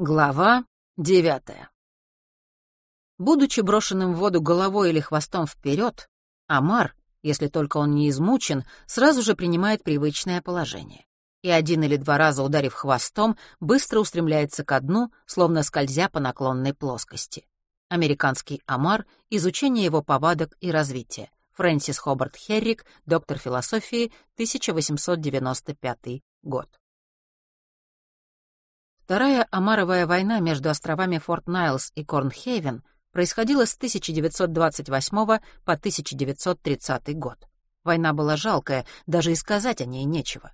Глава девятая. Будучи брошенным в воду головой или хвостом вперед, Амар, если только он не измучен, сразу же принимает привычное положение. И один или два раза ударив хвостом, быстро устремляется ко дну, словно скользя по наклонной плоскости. Американский Амар, изучение его повадок и развития. Фрэнсис Хобарт Херрик, доктор философии, 1895 год. Вторая Амаровая война между островами Форт Найлс и Корнхейвен происходила с 1928 по 1930 год. Война была жалкая, даже и сказать о ней нечего.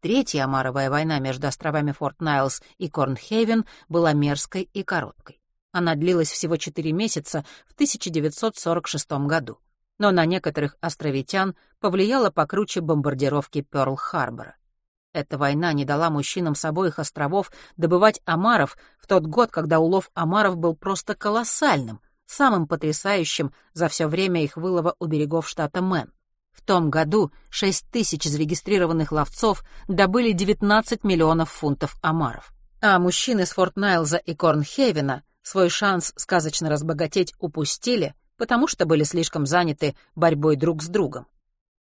Третья Амаровая война между островами Форт Найлс и Корнхейвен была мерзкой и короткой. Она длилась всего 4 месяца в 1946 году, но на некоторых островитян повлияла покруче бомбардировки Пёрл-Харбора. Эта война не дала мужчинам с обоих островов добывать омаров в тот год, когда улов омаров был просто колоссальным, самым потрясающим за все время их вылова у берегов штата Мэн. В том году 6 тысяч зарегистрированных ловцов добыли 19 миллионов фунтов омаров. А мужчины с Форт Найлза и Корнхейвена свой шанс сказочно разбогатеть упустили, потому что были слишком заняты борьбой друг с другом.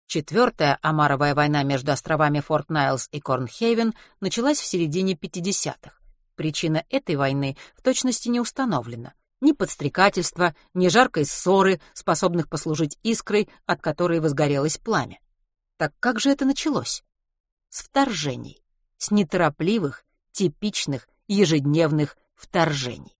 Четвертая Амаровая война между островами Форт Найлс и Корнхейвен началась в середине 50-х. Причина этой войны в точности не установлена. Ни подстрекательства, ни жаркой ссоры, способных послужить искрой, от которой возгорелось пламя. Так как же это началось? С вторжений. С неторопливых, типичных, ежедневных вторжений.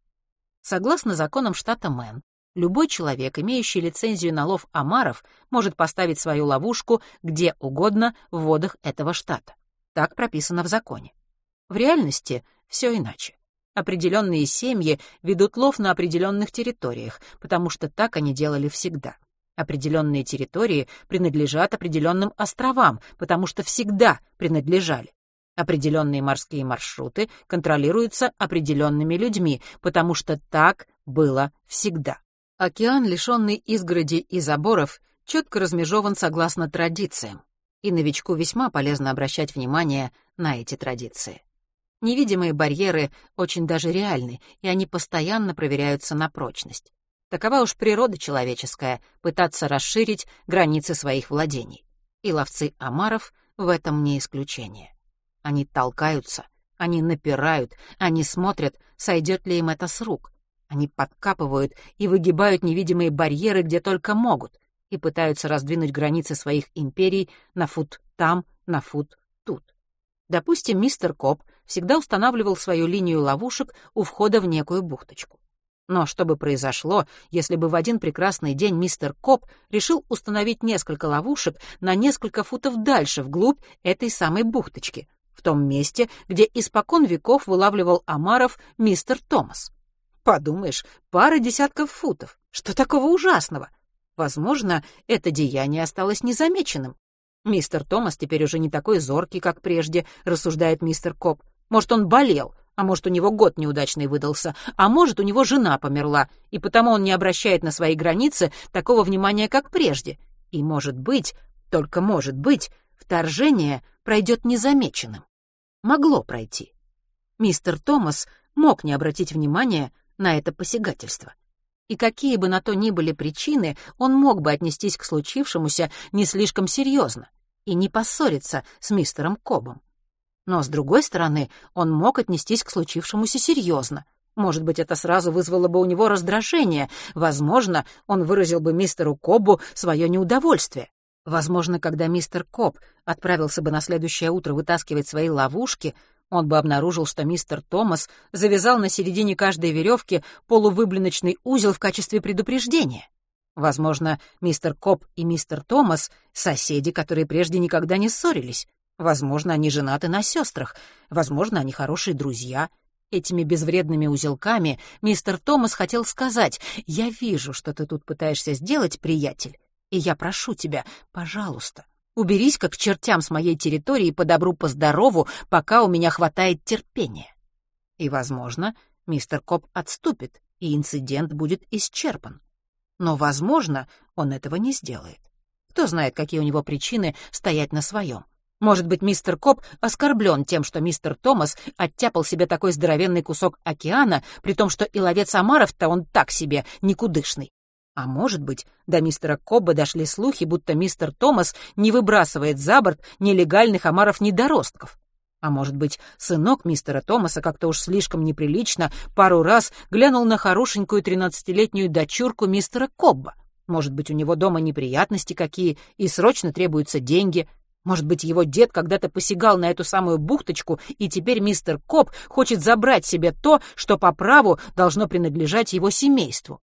Согласно законам штата Мэн, любой человек, имеющий лицензию на лов омаров, может поставить свою ловушку где угодно в водах этого штата. Так прописано в законе. В реальности все иначе. Определенные семьи ведут лов на определенных территориях, потому что так они делали всегда. Определенные территории принадлежат определенным островам, потому что всегда принадлежали. Определенные морские маршруты контролируются определенными людьми, потому что так было всегда. Океан, лишенный изгороди и заборов, четко размежован согласно традициям, и новичку весьма полезно обращать внимание на эти традиции. Невидимые барьеры очень даже реальны, и они постоянно проверяются на прочность. Такова уж природа человеческая — пытаться расширить границы своих владений. И ловцы омаров в этом не исключение. Они толкаются, они напирают, они смотрят, сойдет ли им это с рук — они подкапывают и выгибают невидимые барьеры, где только могут, и пытаются раздвинуть границы своих империй на фут там, на фут тут. Допустим, мистер Коп всегда устанавливал свою линию ловушек у входа в некую бухточку. Но что бы произошло, если бы в один прекрасный день мистер Коп решил установить несколько ловушек на несколько футов дальше, вглубь этой самой бухточки, в том месте, где испокон веков вылавливал омаров мистер Томас? Подумаешь, пара десятков футов. Что такого ужасного? Возможно, это деяние осталось незамеченным. Мистер Томас теперь уже не такой зоркий, как прежде, рассуждает мистер Коп. Может, он болел, а может, у него год неудачный выдался, а может, у него жена померла, и потому он не обращает на свои границы такого внимания, как прежде. И, может быть, только может быть, вторжение пройдет незамеченным. Могло пройти. Мистер Томас мог не обратить внимания на это посягательство. И какие бы на то ни были причины, он мог бы отнестись к случившемуся не слишком серьезно и не поссориться с мистером Кобом. Но, с другой стороны, он мог отнестись к случившемуся серьезно. Может быть, это сразу вызвало бы у него раздражение. Возможно, он выразил бы мистеру Кобу свое неудовольствие. Возможно, когда мистер Коб отправился бы на следующее утро вытаскивать свои ловушки, он бы обнаружил, что мистер Томас завязал на середине каждой веревки полувыблиночный узел в качестве предупреждения. Возможно, мистер Коп и мистер Томас — соседи, которые прежде никогда не ссорились. Возможно, они женаты на сестрах. Возможно, они хорошие друзья. Этими безвредными узелками мистер Томас хотел сказать, «Я вижу, что ты тут пытаешься сделать, приятель, и я прошу тебя, пожалуйста, Уберись как к чертям с моей территории по добру, по здорову, пока у меня хватает терпения. И, возможно, мистер Коп отступит, и инцидент будет исчерпан. Но, возможно, он этого не сделает. Кто знает, какие у него причины стоять на своем. Может быть, мистер Коп оскорблен тем, что мистер Томас оттяпал себе такой здоровенный кусок океана, при том, что и ловец омаров-то он так себе, никудышный. А может быть, до мистера Кобба дошли слухи, будто мистер Томас не выбрасывает за борт нелегальных омаров-недоростков. А может быть, сынок мистера Томаса как-то уж слишком неприлично пару раз глянул на хорошенькую тринадцатилетнюю дочурку мистера Кобба. Может быть, у него дома неприятности какие, и срочно требуются деньги. Может быть, его дед когда-то посягал на эту самую бухточку, и теперь мистер Коб хочет забрать себе то, что по праву должно принадлежать его семейству.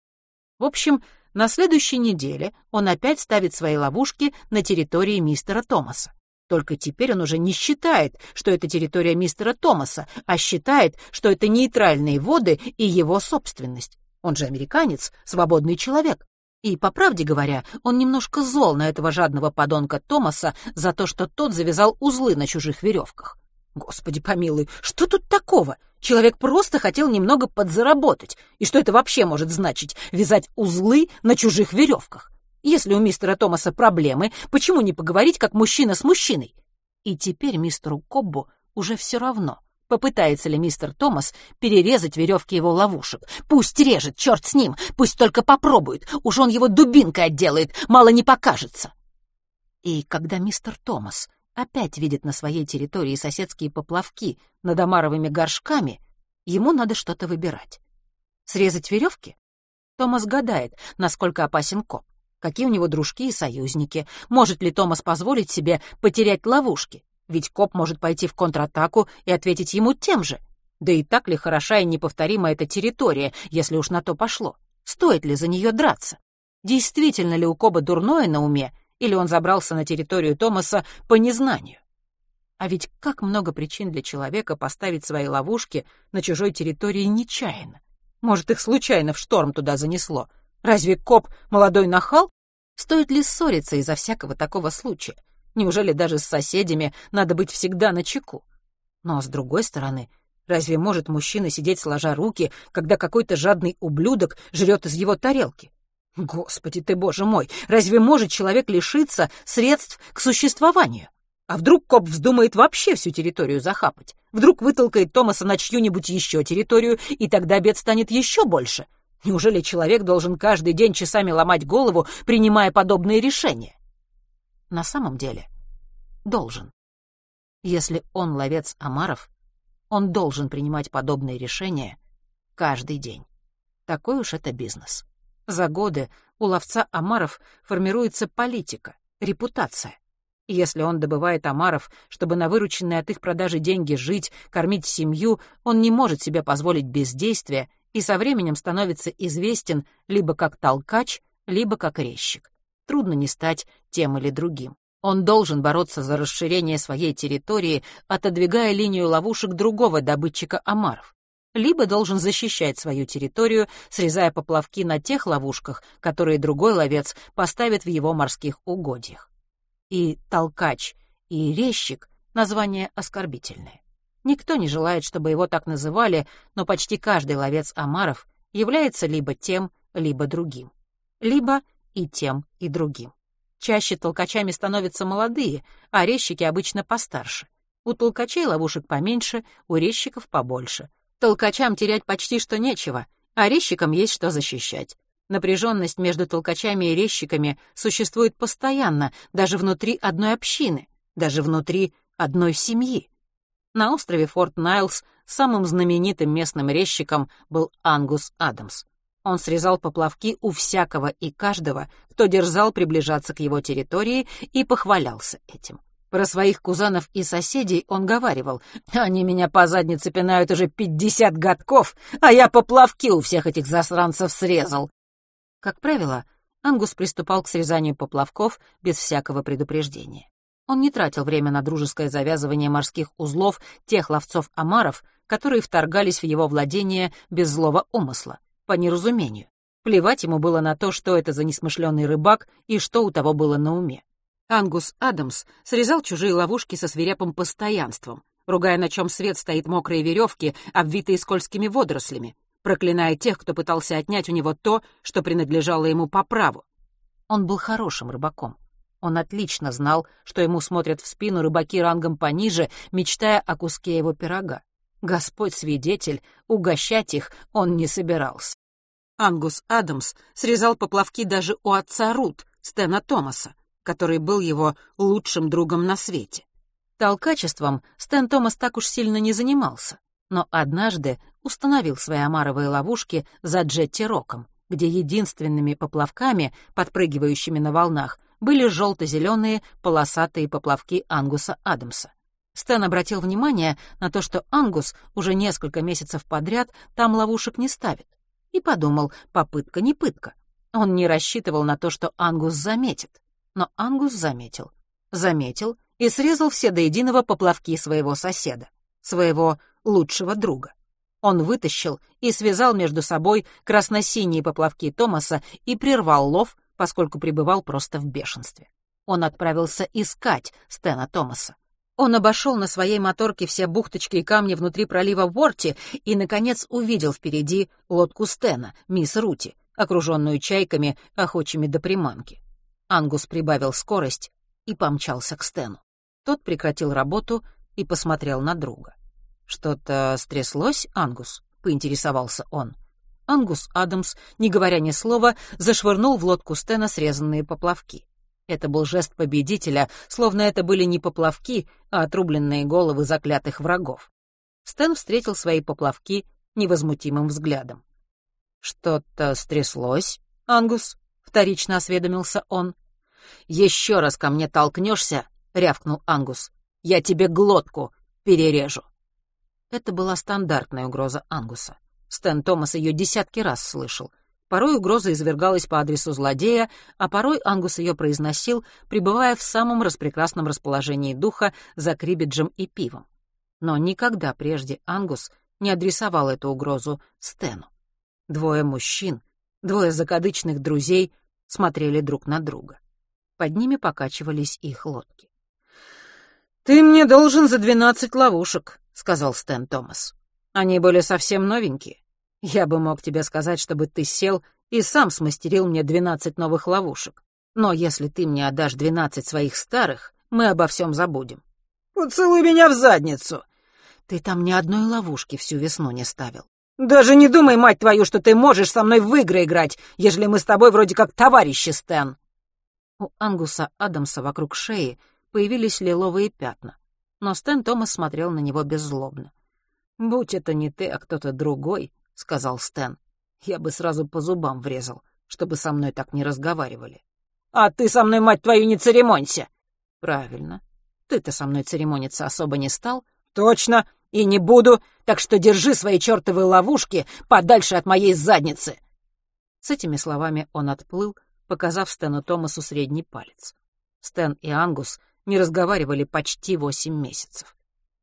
В общем, на следующей неделе он опять ставит свои ловушки на территории мистера Томаса. Только теперь он уже не считает, что это территория мистера Томаса, а считает, что это нейтральные воды и его собственность. Он же американец, свободный человек. И, по правде говоря, он немножко зол на этого жадного подонка Томаса за то, что тот завязал узлы на чужих веревках. Господи помилуй, что тут такого? Человек просто хотел немного подзаработать. И что это вообще может значить — вязать узлы на чужих веревках? Если у мистера Томаса проблемы, почему не поговорить как мужчина с мужчиной? И теперь мистеру Коббу уже все равно, попытается ли мистер Томас перерезать веревки его ловушек. Пусть режет, черт с ним, пусть только попробует, уж он его дубинкой отделает, мало не покажется. И когда мистер Томас опять видит на своей территории соседские поплавки над омаровыми горшками, ему надо что-то выбирать. Срезать веревки? Томас гадает, насколько опасен коп какие у него дружки и союзники, может ли Томас позволить себе потерять ловушки, ведь коп может пойти в контратаку и ответить ему тем же. Да и так ли хороша и неповторима эта территория, если уж на то пошло? Стоит ли за нее драться? Действительно ли у Коба дурное на уме, или он забрался на территорию Томаса по незнанию? А ведь как много причин для человека поставить свои ловушки на чужой территории нечаянно. Может, их случайно в шторм туда занесло — Разве коп молодой нахал? Стоит ли ссориться из-за всякого такого случая? Неужели даже с соседями надо быть всегда на чеку? Но, с другой стороны, разве может мужчина сидеть сложа руки, когда какой-то жадный ублюдок жрет из его тарелки? Господи ты, боже мой, разве может человек лишиться средств к существованию? А вдруг коп вздумает вообще всю территорию захапать? Вдруг вытолкает Томаса на чью-нибудь еще территорию, и тогда бед станет еще больше — Неужели человек должен каждый день часами ломать голову, принимая подобные решения? На самом деле, должен. Если он ловец омаров, он должен принимать подобные решения каждый день. Такой уж это бизнес. За годы у ловца омаров формируется политика, репутация. Если он добывает омаров, чтобы на вырученные от их продажи деньги жить, кормить семью, он не может себе позволить бездействия и со временем становится известен либо как толкач, либо как резчик. Трудно не стать тем или другим. Он должен бороться за расширение своей территории, отодвигая линию ловушек другого добытчика омаров. Либо должен защищать свою территорию, срезая поплавки на тех ловушках, которые другой ловец поставит в его морских угодьях. И толкач, и резчик — названия оскорбительные. Никто не желает, чтобы его так называли, но почти каждый ловец омаров является либо тем, либо другим. Либо и тем, и другим. Чаще толкачами становятся молодые, а резчики обычно постарше. У толкачей ловушек поменьше, у резчиков побольше. Толкачам терять почти что нечего, а резчикам есть что защищать. Напряженность между толкачами и резчиками существует постоянно, даже внутри одной общины, даже внутри одной семьи. На острове Форт Найлс самым знаменитым местным резчиком был Ангус Адамс. Он срезал поплавки у всякого и каждого, кто дерзал приближаться к его территории и похвалялся этим. Про своих кузанов и соседей он говаривал, «Они меня по заднице пинают уже пятьдесят годков, а я поплавки у всех этих засранцев срезал». Как правило, Ангус приступал к срезанию поплавков без всякого предупреждения. Он не тратил время на дружеское завязывание морских узлов тех ловцов-омаров, которые вторгались в его владение без злого умысла, по неразумению. Плевать ему было на то, что это за несмышленый рыбак и что у того было на уме. Ангус Адамс срезал чужие ловушки со свирепым постоянством, ругая, на чем свет стоит мокрые веревки, обвитые скользкими водорослями, проклиная тех, кто пытался отнять у него то, что принадлежало ему по праву. Он был хорошим рыбаком. Он отлично знал, что ему смотрят в спину рыбаки рангом пониже, мечтая о куске его пирога. Господь свидетель, угощать их он не собирался. Ангус Адамс срезал поплавки даже у отца Рут, Стена Томаса, который был его лучшим другом на свете. Толкачеством Стэн Томас так уж сильно не занимался, но однажды установил свои омаровые ловушки за Джетти Роком, где единственными поплавками, подпрыгивающими на волнах, были желто-зеленые полосатые поплавки Ангуса Адамса. Стэн обратил внимание на то, что Ангус уже несколько месяцев подряд там ловушек не ставит. И подумал, попытка не пытка. Он не рассчитывал на то, что Ангус заметит. Но Ангус заметил. Заметил и срезал все до единого поплавки своего соседа, своего лучшего друга. Он вытащил и связал между собой красно-синие поплавки Томаса и прервал лов, поскольку пребывал просто в бешенстве. Он отправился искать Стена Томаса. Он обошел на своей моторке все бухточки и камни внутри пролива Ворти и, наконец, увидел впереди лодку Стена, мисс Рути, окруженную чайками, охочими до приманки. Ангус прибавил скорость и помчался к Стену. Тот прекратил работу и посмотрел на друга. «Что-то стряслось, Ангус?» — поинтересовался он. Ангус Адамс, не говоря ни слова, зашвырнул в лодку Стена срезанные поплавки. Это был жест победителя, словно это были не поплавки, а отрубленные головы заклятых врагов. Стэн встретил свои поплавки невозмутимым взглядом. «Что-то стряслось, Ангус?» — вторично осведомился он. «Еще раз ко мне толкнешься», — рявкнул Ангус, — «я тебе глотку перережу». Это была стандартная угроза Ангуса. Стэн Томас ее десятки раз слышал. Порой угроза извергалась по адресу злодея, а порой Ангус ее произносил, пребывая в самом распрекрасном расположении духа за крибиджем и пивом. Но никогда прежде Ангус не адресовал эту угрозу Стэну. Двое мужчин, двое закадычных друзей смотрели друг на друга. Под ними покачивались их лодки. «Ты мне должен за двенадцать ловушек», — сказал Стэн Томас. «Они были совсем новенькие. Я бы мог тебе сказать, чтобы ты сел и сам смастерил мне двенадцать новых ловушек. Но если ты мне отдашь двенадцать своих старых, мы обо всем забудем. Поцелуй меня в задницу. Ты там ни одной ловушки всю весну не ставил. Даже не думай, мать твою, что ты можешь со мной в игры играть, ежели мы с тобой вроде как товарищи, Стэн. У Ангуса Адамса вокруг шеи появились лиловые пятна, но Стэн Томас смотрел на него беззлобно. «Будь это не ты, а кто-то другой, — сказал Стэн. «Я бы сразу по зубам врезал, чтобы со мной так не разговаривали». «А ты со мной, мать твою, не церемонься!» «Правильно. Ты-то со мной церемониться особо не стал?» «Точно, и не буду, так что держи свои чертовы ловушки подальше от моей задницы!» С этими словами он отплыл, показав Стэну Томасу средний палец. Стэн и Ангус не разговаривали почти восемь месяцев.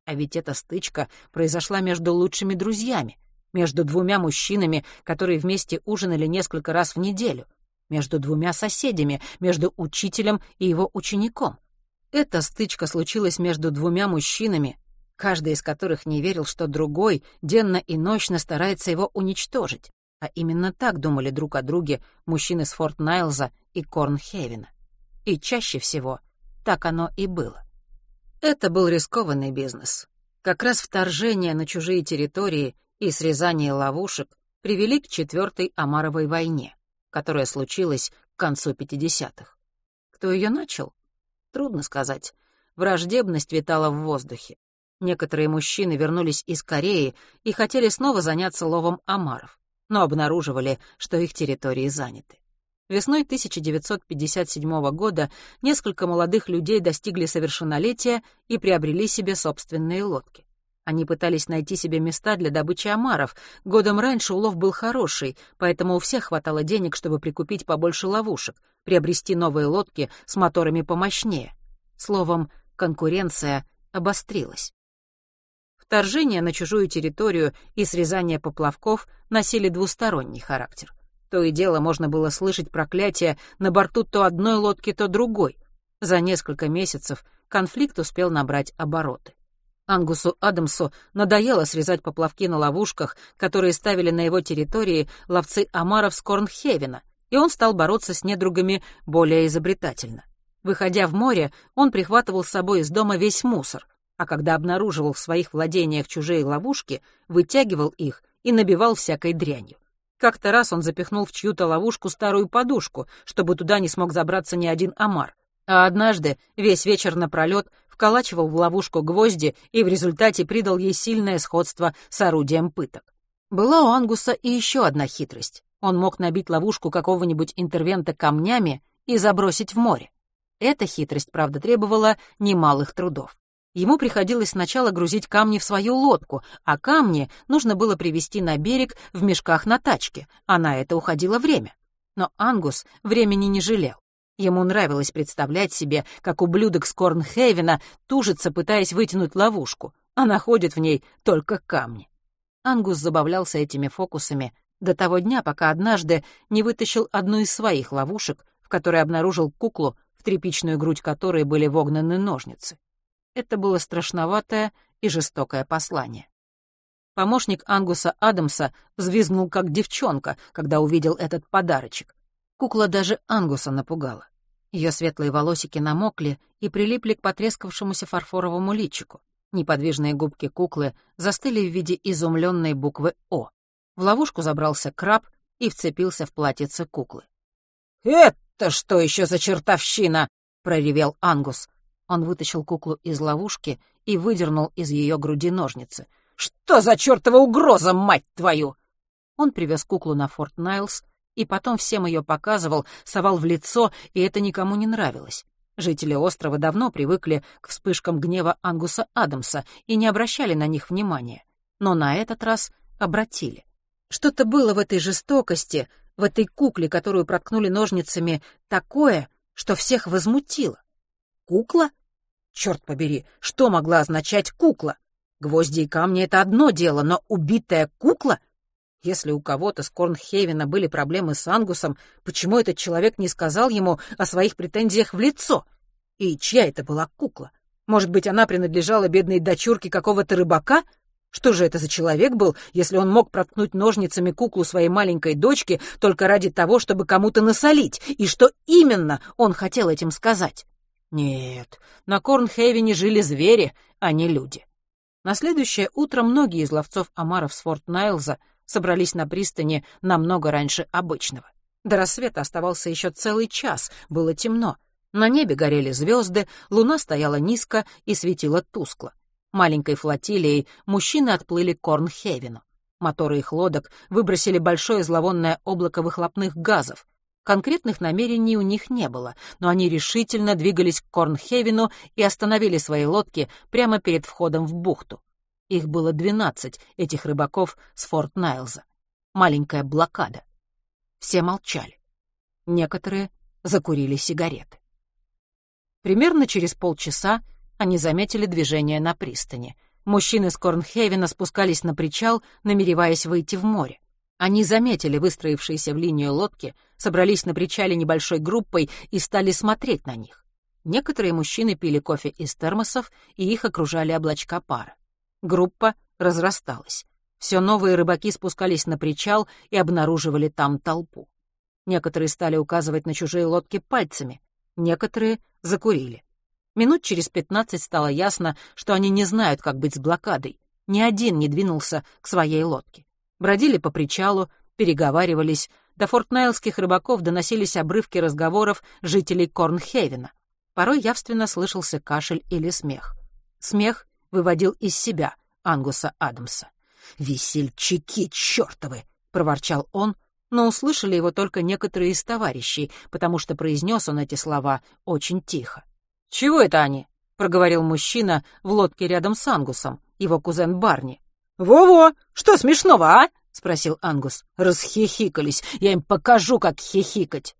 А ведь эта стычка произошла между лучшими друзьями, между двумя мужчинами, которые вместе ужинали несколько раз в неделю, между двумя соседями, между учителем и его учеником. Эта стычка случилась между двумя мужчинами, каждый из которых не верил, что другой денно и ночно старается его уничтожить. А именно так думали друг о друге мужчины с Форт Найлза и Корнхевена. И чаще всего так оно и было. Это был рискованный бизнес. Как раз вторжение на чужие территории и срезание ловушек привели к Четвертой Амаровой войне, которая случилась к концу 50-х. Кто ее начал? Трудно сказать. Враждебность витала в воздухе. Некоторые мужчины вернулись из Кореи и хотели снова заняться ловом омаров, но обнаруживали, что их территории заняты. Весной 1957 года несколько молодых людей достигли совершеннолетия и приобрели себе собственные лодки. Они пытались найти себе места для добычи омаров. Годом раньше улов был хороший, поэтому у всех хватало денег, чтобы прикупить побольше ловушек, приобрести новые лодки с моторами помощнее. Словом, конкуренция обострилась. Вторжение на чужую территорию и срезание поплавков носили двусторонний характер. То и дело можно было слышать проклятия на борту то одной лодки, то другой. За несколько месяцев конфликт успел набрать обороты. Ангусу Адамсу надоело срезать поплавки на ловушках, которые ставили на его территории ловцы омаров с Корнхевена, и он стал бороться с недругами более изобретательно. Выходя в море, он прихватывал с собой из дома весь мусор, а когда обнаруживал в своих владениях чужие ловушки, вытягивал их и набивал всякой дрянью. Как-то раз он запихнул в чью-то ловушку старую подушку, чтобы туда не смог забраться ни один омар. А однажды весь вечер напролет вколачивал в ловушку гвозди и в результате придал ей сильное сходство с орудием пыток. Была у Ангуса и еще одна хитрость. Он мог набить ловушку какого-нибудь интервента камнями и забросить в море. Эта хитрость, правда, требовала немалых трудов. Ему приходилось сначала грузить камни в свою лодку, а камни нужно было привезти на берег в мешках на тачке, а на это уходило время. Но Ангус времени не жалел. Ему нравилось представлять себе, как ублюдок с Корнхейвена тужится, пытаясь вытянуть ловушку, а находит в ней только камни. Ангус забавлялся этими фокусами до того дня, пока однажды не вытащил одну из своих ловушек, в которой обнаружил куклу, в тряпичную грудь которой были вогнаны ножницы. Это было страшноватое и жестокое послание. Помощник Ангуса Адамса взвизгнул как девчонка, когда увидел этот подарочек. Кукла даже Ангуса напугала. Ее светлые волосики намокли и прилипли к потрескавшемуся фарфоровому личику. Неподвижные губки куклы застыли в виде изумленной буквы «О». В ловушку забрался краб и вцепился в платьице куклы. «Это что еще за чертовщина?» — проревел Ангус. Он вытащил куклу из ловушки и выдернул из ее груди ножницы. «Что за чертова угроза, мать твою!» Он привез куклу на Форт Найлс и потом всем ее показывал, совал в лицо, и это никому не нравилось. Жители острова давно привыкли к вспышкам гнева Ангуса Адамса и не обращали на них внимания. Но на этот раз обратили. Что-то было в этой жестокости, в этой кукле, которую проткнули ножницами, такое, что всех возмутило. Кукла? Черт побери, что могла означать кукла? Гвозди и камни — это одно дело, но убитая кукла? Если у кого-то с Корнхейвена были проблемы с Ангусом, почему этот человек не сказал ему о своих претензиях в лицо? И чья это была кукла? Может быть, она принадлежала бедной дочурке какого-то рыбака? Что же это за человек был, если он мог проткнуть ножницами куклу своей маленькой дочки только ради того, чтобы кому-то насолить? И что именно он хотел этим сказать? Нет, на Корнхейвене жили звери, а не люди. На следующее утро многие из ловцов омаров с Форт Найлза собрались на пристани намного раньше обычного. До рассвета оставался еще целый час, было темно. На небе горели звезды, луна стояла низко и светила тускло. Маленькой флотилией мужчины отплыли к Корнхевену. Моторы их лодок выбросили большое зловонное облако выхлопных газов. Конкретных намерений у них не было, но они решительно двигались к Корнхевену и остановили свои лодки прямо перед входом в бухту. Их было двенадцать, этих рыбаков с Форт Найлза. Маленькая блокада. Все молчали. Некоторые закурили сигареты. Примерно через полчаса они заметили движение на пристани. Мужчины с Корнхевена спускались на причал, намереваясь выйти в море. Они заметили выстроившиеся в линию лодки, собрались на причале небольшой группой и стали смотреть на них. Некоторые мужчины пили кофе из термосов, и их окружали облачка пара. Группа разрасталась. Все новые рыбаки спускались на причал и обнаруживали там толпу. Некоторые стали указывать на чужие лодки пальцами, некоторые закурили. Минут через пятнадцать стало ясно, что они не знают, как быть с блокадой. Ни один не двинулся к своей лодке бродили по причалу, переговаривались. До фортнайлских рыбаков доносились обрывки разговоров жителей Корнхейвена. Порой явственно слышался кашель или смех. Смех выводил из себя Ангуса Адамса. «Весельчаки чертовы!» — проворчал он, но услышали его только некоторые из товарищей, потому что произнес он эти слова очень тихо. «Чего это они?» — проговорил мужчина в лодке рядом с Ангусом, его кузен Барни. «Во-во! Что смешного, а?» — спросил Ангус. Расхихикались. Я им покажу, как хихикать.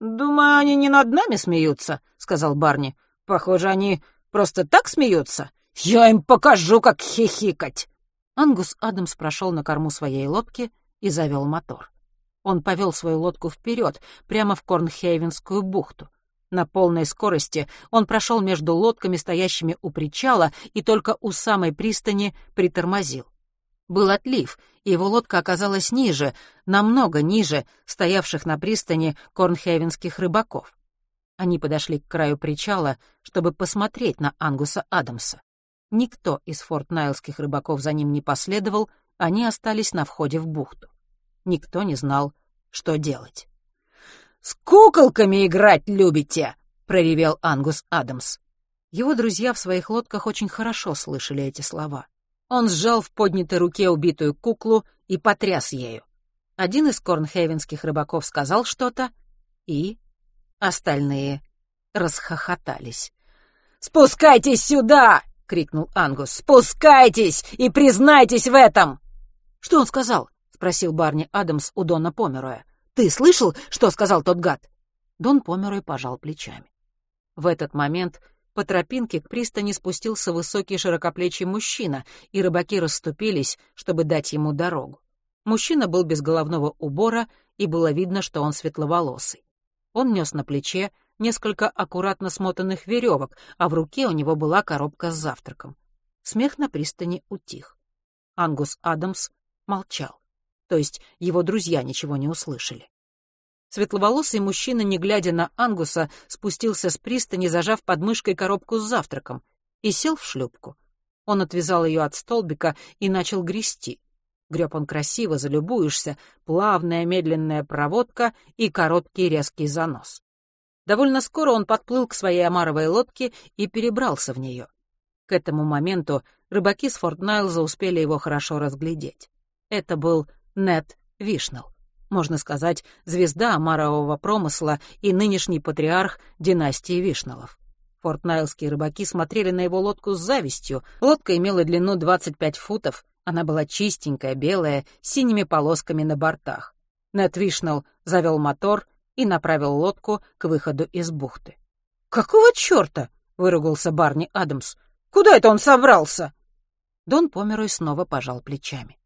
«Думаю, они не над нами смеются», — сказал Барни. «Похоже, они просто так смеются. Я им покажу, как хихикать». Ангус Адамс прошел на корму своей лодки и завел мотор. Он повел свою лодку вперед, прямо в Корнхейвенскую бухту. На полной скорости он прошел между лодками, стоящими у причала, и только у самой пристани притормозил. Был отлив, и его лодка оказалась ниже, намного ниже стоявших на пристани корнхевенских рыбаков. Они подошли к краю причала, чтобы посмотреть на Ангуса Адамса. Никто из форт-найлских рыбаков за ним не последовал, они остались на входе в бухту. Никто не знал, что делать. «С куколками играть любите!» — проревел Ангус Адамс. Его друзья в своих лодках очень хорошо слышали эти слова. Он сжал в поднятой руке убитую куклу и потряс ею. Один из корнхейвенских рыбаков сказал что-то, и остальные расхохотались. «Спускайтесь сюда!» — крикнул Ангус. «Спускайтесь и признайтесь в этом!» «Что он сказал?» — спросил Барни Адамс у Дона Помероя. «Ты слышал, что сказал тот гад?» Дон Померой пожал плечами. В этот момент по тропинке к пристани спустился высокий широкоплечий мужчина, и рыбаки расступились, чтобы дать ему дорогу. Мужчина был без головного убора, и было видно, что он светловолосый. Он нес на плече несколько аккуратно смотанных веревок, а в руке у него была коробка с завтраком. Смех на пристани утих. Ангус Адамс молчал. То есть его друзья ничего не услышали. Светловолосый мужчина, не глядя на Ангуса, спустился с пристани, зажав под мышкой коробку с завтраком, и сел в шлюпку. Он отвязал ее от столбика и начал грести. Греб он красиво, залюбуешься, плавная медленная проводка и короткий резкий занос. Довольно скоро он подплыл к своей омаровой лодке и перебрался в нее. К этому моменту рыбаки с Форт Найлза успели его хорошо разглядеть. Это был Нед Вишнелл можно сказать, звезда омарового промысла и нынешний патриарх династии Вишнелов. Фортнайлские рыбаки смотрели на его лодку с завистью. Лодка имела длину 25 футов, она была чистенькая, белая, с синими полосками на бортах. Нед Вишнелл завел мотор и направил лодку к выходу из бухты. «Какого черта?» — выругался Барни Адамс. «Куда это он собрался?» Дон Померой снова пожал плечами.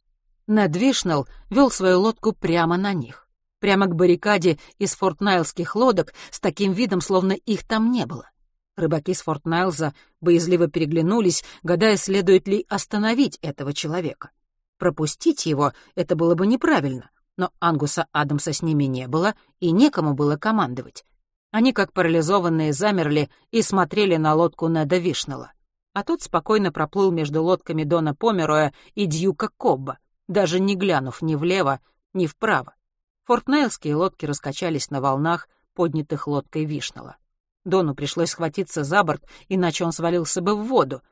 Нед Вишнелл вел свою лодку прямо на них. Прямо к баррикаде из фортнайлских лодок с таким видом, словно их там не было. Рыбаки с Фортнайлза боязливо переглянулись, гадая, следует ли остановить этого человека. Пропустить его — это было бы неправильно, но Ангуса Адамса с ними не было, и некому было командовать. Они, как парализованные, замерли и смотрели на лодку Неда Вишнелла. А тот спокойно проплыл между лодками Дона Помероя и Дьюка Кобба, даже не глянув ни влево, ни вправо. Фортнейлские лодки раскачались на волнах, поднятых лодкой Вишнала. Дону пришлось схватиться за борт, иначе он свалился бы в воду.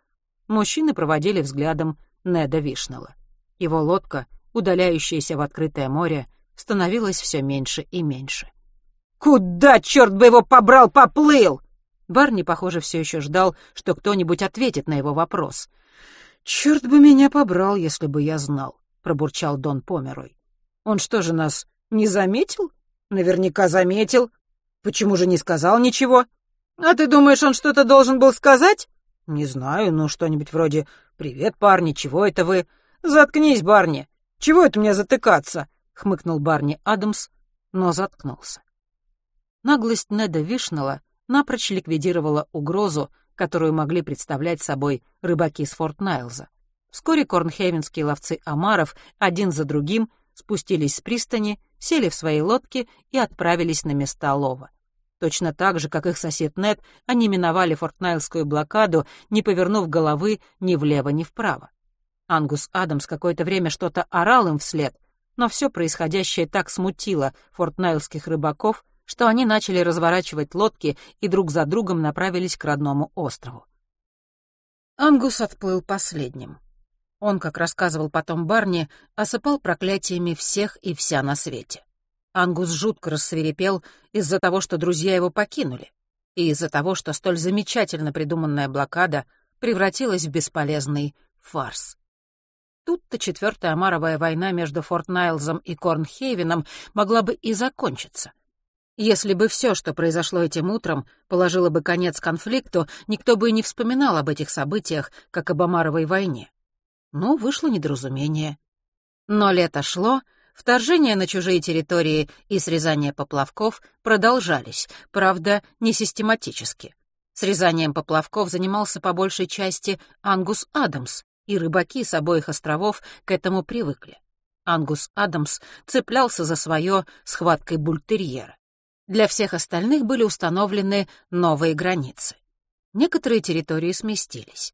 Мужчины проводили взглядом Неда Вишнала. Его лодка, удаляющаяся в открытое море, становилась все меньше и меньше. «Куда, черт бы его побрал, поплыл?» Барни, похоже, все еще ждал, что кто-нибудь ответит на его вопрос. «Черт бы меня побрал, если бы я знал. — пробурчал Дон Померой. «Он что же нас не заметил? Наверняка заметил. Почему же не сказал ничего? А ты думаешь, он что-то должен был сказать? Не знаю, ну что-нибудь вроде «Привет, парни, чего это вы?» «Заткнись, Барни! Чего это мне затыкаться?» — хмыкнул Барни Адамс, но заткнулся. Наглость Неда Вишнелла напрочь ликвидировала угрозу, которую могли представлять собой рыбаки с Форт Найлза. Вскоре корнхейвенские ловцы омаров один за другим спустились с пристани, сели в свои лодки и отправились на места лова. Точно так же, как их сосед Нед, они миновали фортнайлскую блокаду, не повернув головы ни влево, ни вправо. Ангус Адамс какое-то время что-то орал им вслед, но все происходящее так смутило фортнайлских рыбаков, что они начали разворачивать лодки и друг за другом направились к родному острову. Ангус отплыл последним. Он, как рассказывал потом Барни, осыпал проклятиями всех и вся на свете. Ангус жутко рассверепел из-за того, что друзья его покинули, и из-за того, что столь замечательно придуманная блокада превратилась в бесполезный фарс. Тут-то четвертая Амаровая война между Форт Найлзом и Корнхейвеном могла бы и закончиться. Если бы все, что произошло этим утром, положило бы конец конфликту, никто бы и не вспоминал об этих событиях, как об Амаровой войне но вышло недоразумение. Но лето шло, вторжение на чужие территории и срезание поплавков продолжались, правда, не систематически. Срезанием поплавков занимался по большей части Ангус Адамс, и рыбаки с обоих островов к этому привыкли. Ангус Адамс цеплялся за свое схваткой бультерьера. Для всех остальных были установлены новые границы. Некоторые территории сместились.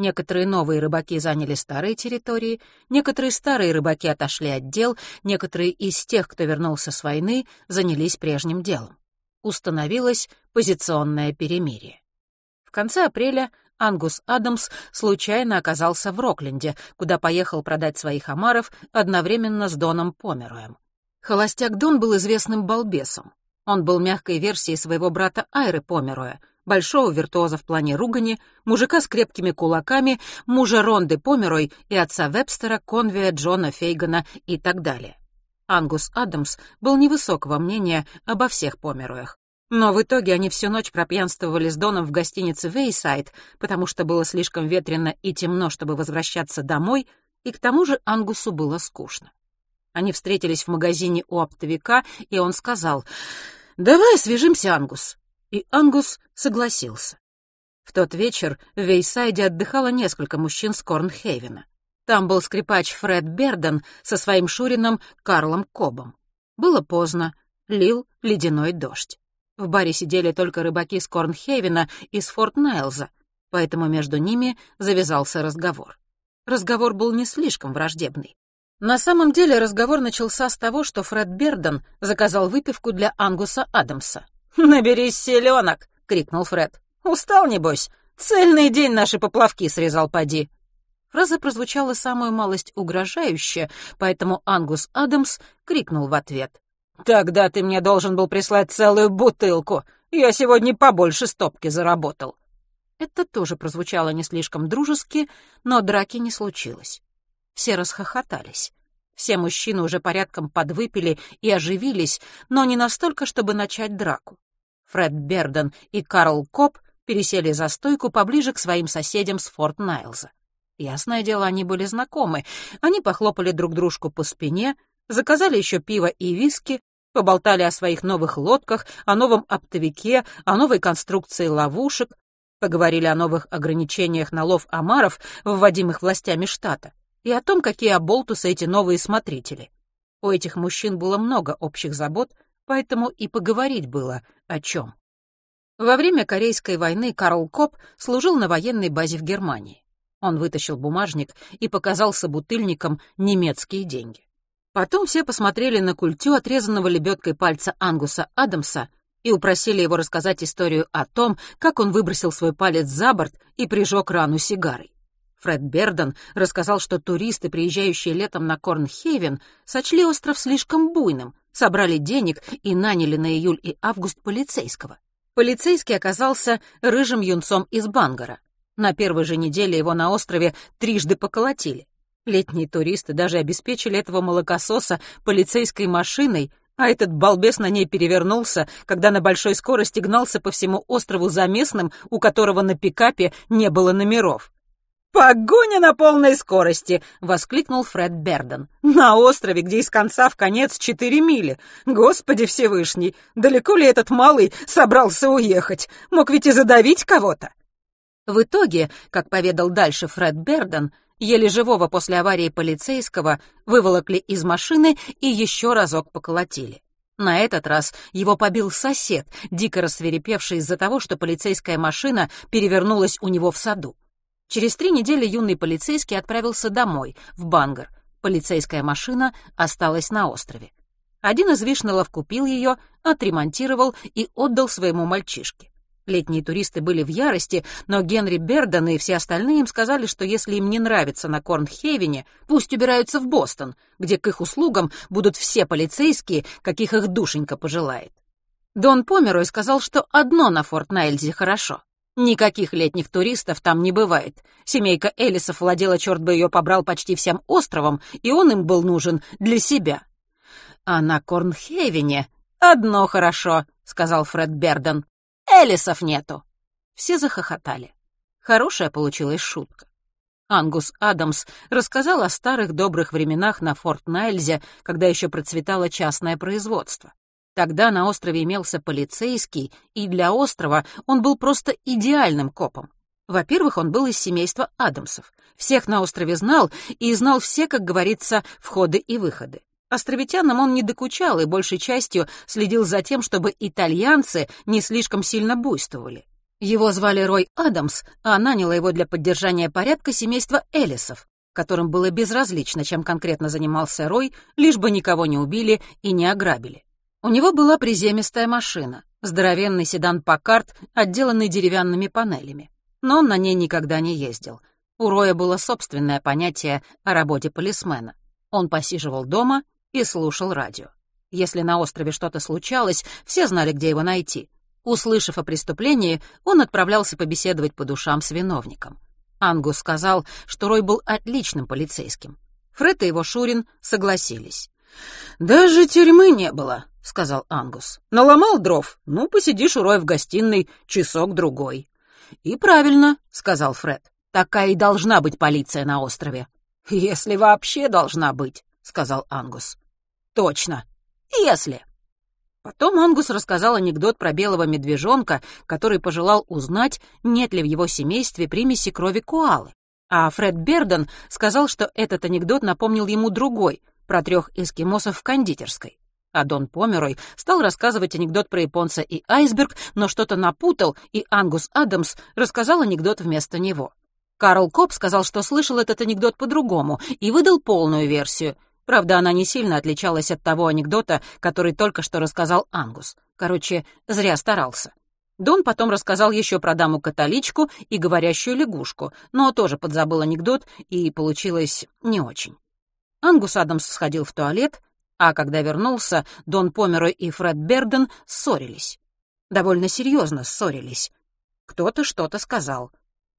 Некоторые новые рыбаки заняли старые территории, некоторые старые рыбаки отошли от дел, некоторые из тех, кто вернулся с войны, занялись прежним делом. Установилось позиционное перемирие. В конце апреля Ангус Адамс случайно оказался в Рокленде, куда поехал продать своих омаров одновременно с Доном Помероем. Холостяк Дон был известным балбесом. Он был мягкой версией своего брата Айры Помероя, большого виртуоза в плане ругани, мужика с крепкими кулаками, мужа Ронды Померой и отца Вебстера, Конвия, Джона Фейгана и так далее. Ангус Адамс был невысокого мнения обо всех Помероях. Но в итоге они всю ночь пропьянствовали с Доном в гостинице «Вейсайд», потому что было слишком ветрено и темно, чтобы возвращаться домой, и к тому же Ангусу было скучно. Они встретились в магазине у оптовика, и он сказал, «Давай освежимся, Ангус». И Ангус согласился. В тот вечер в Вейсайде отдыхало несколько мужчин с Корнхейвена. Там был скрипач Фред Берден со своим шурином Карлом Кобом. Было поздно, лил ледяной дождь. В баре сидели только рыбаки с Корнхейвена и с Форт Найлза, поэтому между ними завязался разговор. Разговор был не слишком враждебный. На самом деле разговор начался с того, что Фред Берден заказал выпивку для Ангуса Адамса. «Наберись селенок!» — крикнул Фред. «Устал, небось? Цельный день наши поплавки срезал, поди!» Фраза прозвучала самую малость угрожающе, поэтому Ангус Адамс крикнул в ответ. «Тогда ты мне должен был прислать целую бутылку. Я сегодня побольше стопки заработал». Это тоже прозвучало не слишком дружески, но драки не случилось. Все расхохотались. Все мужчины уже порядком подвыпили и оживились, но не настолько, чтобы начать драку. Фред Берден и Карл Коп пересели за стойку поближе к своим соседям с Форт Найлза. Ясное дело, они были знакомы. Они похлопали друг дружку по спине, заказали еще пиво и виски, поболтали о своих новых лодках, о новом оптовике, о новой конструкции ловушек, поговорили о новых ограничениях на лов омаров, вводимых властями штата, и о том, какие оболтусы эти новые смотрители. У этих мужчин было много общих забот, поэтому и поговорить было о чем. Во время Корейской войны Карл Коп служил на военной базе в Германии. Он вытащил бумажник и показал собутыльникам немецкие деньги. Потом все посмотрели на культю отрезанного лебедкой пальца Ангуса Адамса и упросили его рассказать историю о том, как он выбросил свой палец за борт и прижег рану сигарой. Фред Берден рассказал, что туристы, приезжающие летом на Корнхейвен, сочли остров слишком буйным, собрали денег и наняли на июль и август полицейского. Полицейский оказался рыжим юнцом из Бангара. На первой же неделе его на острове трижды поколотили. Летние туристы даже обеспечили этого молокососа полицейской машиной, а этот балбес на ней перевернулся, когда на большой скорости гнался по всему острову за местным, у которого на пикапе не было номеров. «Погоня на полной скорости!» — воскликнул Фред Берден. «На острове, где из конца в конец четыре мили. Господи Всевышний, далеко ли этот малый собрался уехать? Мог ведь и задавить кого-то!» В итоге, как поведал дальше Фред Берден, еле живого после аварии полицейского выволокли из машины и еще разок поколотили. На этот раз его побил сосед, дико рассверепевший из-за того, что полицейская машина перевернулась у него в саду. Через три недели юный полицейский отправился домой, в Бангар. Полицейская машина осталась на острове. Один из Вишнелов купил ее, отремонтировал и отдал своему мальчишке. Летние туристы были в ярости, но Генри Берден и все остальные им сказали, что если им не нравится на Корнхейвене, пусть убираются в Бостон, где к их услугам будут все полицейские, каких их душенька пожелает. Дон Померой сказал, что одно на Форт Найльзе хорошо. Никаких летних туристов там не бывает. Семейка Элисов владела, черт бы ее побрал, почти всем островом, и он им был нужен для себя. А на Корнхейвене одно хорошо, — сказал Фред Берден. Элисов нету!» Все захохотали. Хорошая получилась шутка. Ангус Адамс рассказал о старых добрых временах на Форт Найльзе, когда еще процветало частное производство. Тогда на острове имелся полицейский, и для острова он был просто идеальным копом. Во-первых, он был из семейства Адамсов. Всех на острове знал и знал все, как говорится, входы и выходы. Островитянам он не докучал и большей частью следил за тем, чтобы итальянцы не слишком сильно буйствовали. Его звали Рой Адамс, а наняла его для поддержания порядка семейства Элисов, которым было безразлично, чем конкретно занимался Рой, лишь бы никого не убили и не ограбили. У него была приземистая машина, здоровенный седан Паккарт, отделанный деревянными панелями. Но он на ней никогда не ездил. У Роя было собственное понятие о работе полисмена. Он посиживал дома и слушал радио. Если на острове что-то случалось, все знали, где его найти. Услышав о преступлении, он отправлялся побеседовать по душам с виновником. Ангус сказал, что Рой был отличным полицейским. Фред и его Шурин согласились. «Даже тюрьмы не было», — сказал Ангус. «Наломал дров, ну, посидишь у Роя в гостиной часок-другой». «И правильно», — сказал Фред. «Такая и должна быть полиция на острове». «Если вообще должна быть», — сказал Ангус. «Точно. Если». Потом Ангус рассказал анекдот про белого медвежонка, который пожелал узнать, нет ли в его семействе примеси крови куалы. А Фред Берден сказал, что этот анекдот напомнил ему другой, про трех эскимосов в кондитерской. А Дон Померой стал рассказывать анекдот про японца и айсберг, но что-то напутал, и Ангус Адамс рассказал анекдот вместо него. Карл Коп сказал, что слышал этот анекдот по-другому, и выдал полную версию — Правда, она не сильно отличалась от того анекдота, который только что рассказал Ангус. Короче, зря старался. Дон потом рассказал еще про даму-католичку и говорящую лягушку, но тоже подзабыл анекдот, и получилось не очень. Ангус Адамс сходил в туалет, а когда вернулся, Дон Померой и Фред Берден ссорились. Довольно серьезно ссорились. Кто-то что-то сказал,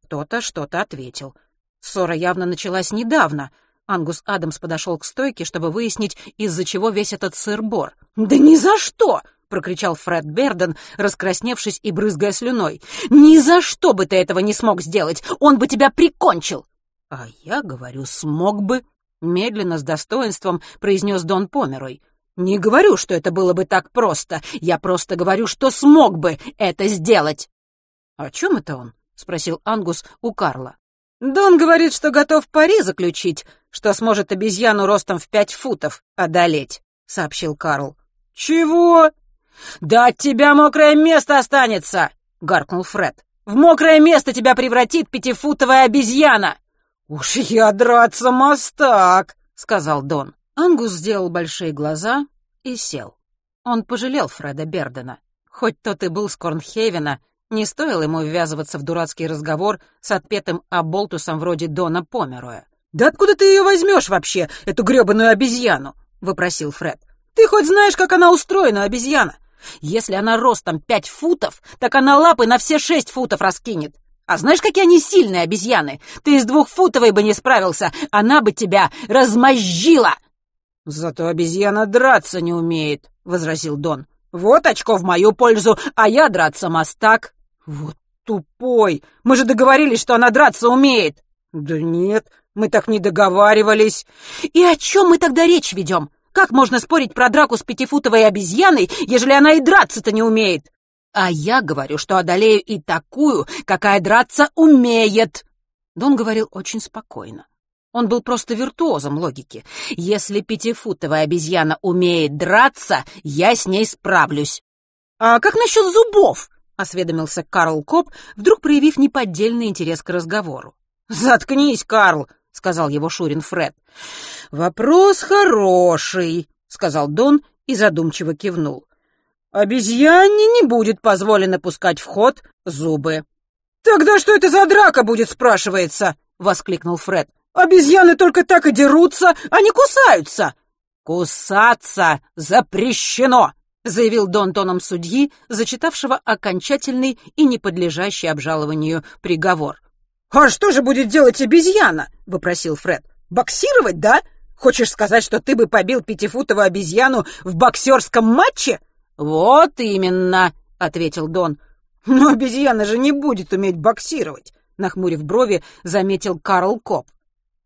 кто-то что-то ответил. Ссора явно началась недавно — Ангус Адамс подошел к стойке, чтобы выяснить, из-за чего весь этот сыр-бор. «Да ни за что!» — прокричал Фред Берден, раскрасневшись и брызгая слюной. «Ни за что бы ты этого не смог сделать! Он бы тебя прикончил!» «А я говорю, смог бы!» — медленно, с достоинством произнес Дон Померой. «Не говорю, что это было бы так просто. Я просто говорю, что смог бы это сделать!» «О чем это он?» — спросил Ангус у Карла. «Дон говорит, что готов пари заключить, что сможет обезьяну ростом в пять футов одолеть», — сообщил Карл. «Чего?» «Да от тебя мокрое место останется!» — гаркнул Фред. «В мокрое место тебя превратит пятифутовая обезьяна!» «Уж я драться мастак!» — сказал Дон. Ангус сделал большие глаза и сел. Он пожалел Фреда Бердена. Хоть тот и был с Корнхейвена, не стоило ему ввязываться в дурацкий разговор с отпетым оболтусом вроде Дона Помероя. «Да откуда ты ее возьмешь вообще, эту гребаную обезьяну?» — выпросил Фред. «Ты хоть знаешь, как она устроена, обезьяна? Если она ростом пять футов, так она лапы на все шесть футов раскинет. А знаешь, какие они сильные обезьяны? Ты из двухфутовой бы не справился, она бы тебя размозжила!» «Зато обезьяна драться не умеет», — возразил Дон. «Вот очко в мою пользу, а я драться мастак». «Вот тупой! Мы же договорились, что она драться умеет!» «Да нет, мы так не договаривались». «И о чем мы тогда речь ведем? Как можно спорить про драку с пятифутовой обезьяной, ежели она и драться-то не умеет?» «А я говорю, что одолею и такую, какая драться умеет!» Дон говорил очень спокойно. Он был просто виртуозом логики. «Если пятифутовая обезьяна умеет драться, я с ней справлюсь». «А как насчет зубов?» осведомился Карл Коп, вдруг проявив неподдельный интерес к разговору. «Заткнись, Карл!» — сказал его Шурин Фред. «Вопрос хороший», — сказал Дон и задумчиво кивнул. «Обезьяне не будет позволено пускать в ход зубы». «Тогда что это за драка будет, спрашивается?» — воскликнул Фред. «Обезьяны только так и дерутся, а не кусаются!» «Кусаться запрещено!» — заявил Дон тоном судьи, зачитавшего окончательный и не подлежащий обжалованию приговор. «А что же будет делать обезьяна?» — вопросил Фред. «Боксировать, да? Хочешь сказать, что ты бы побил пятифутовую обезьяну в боксерском матче?» «Вот именно», — ответил Дон. «Но обезьяна же не будет уметь боксировать», — нахмурив брови, заметил Карл Коп.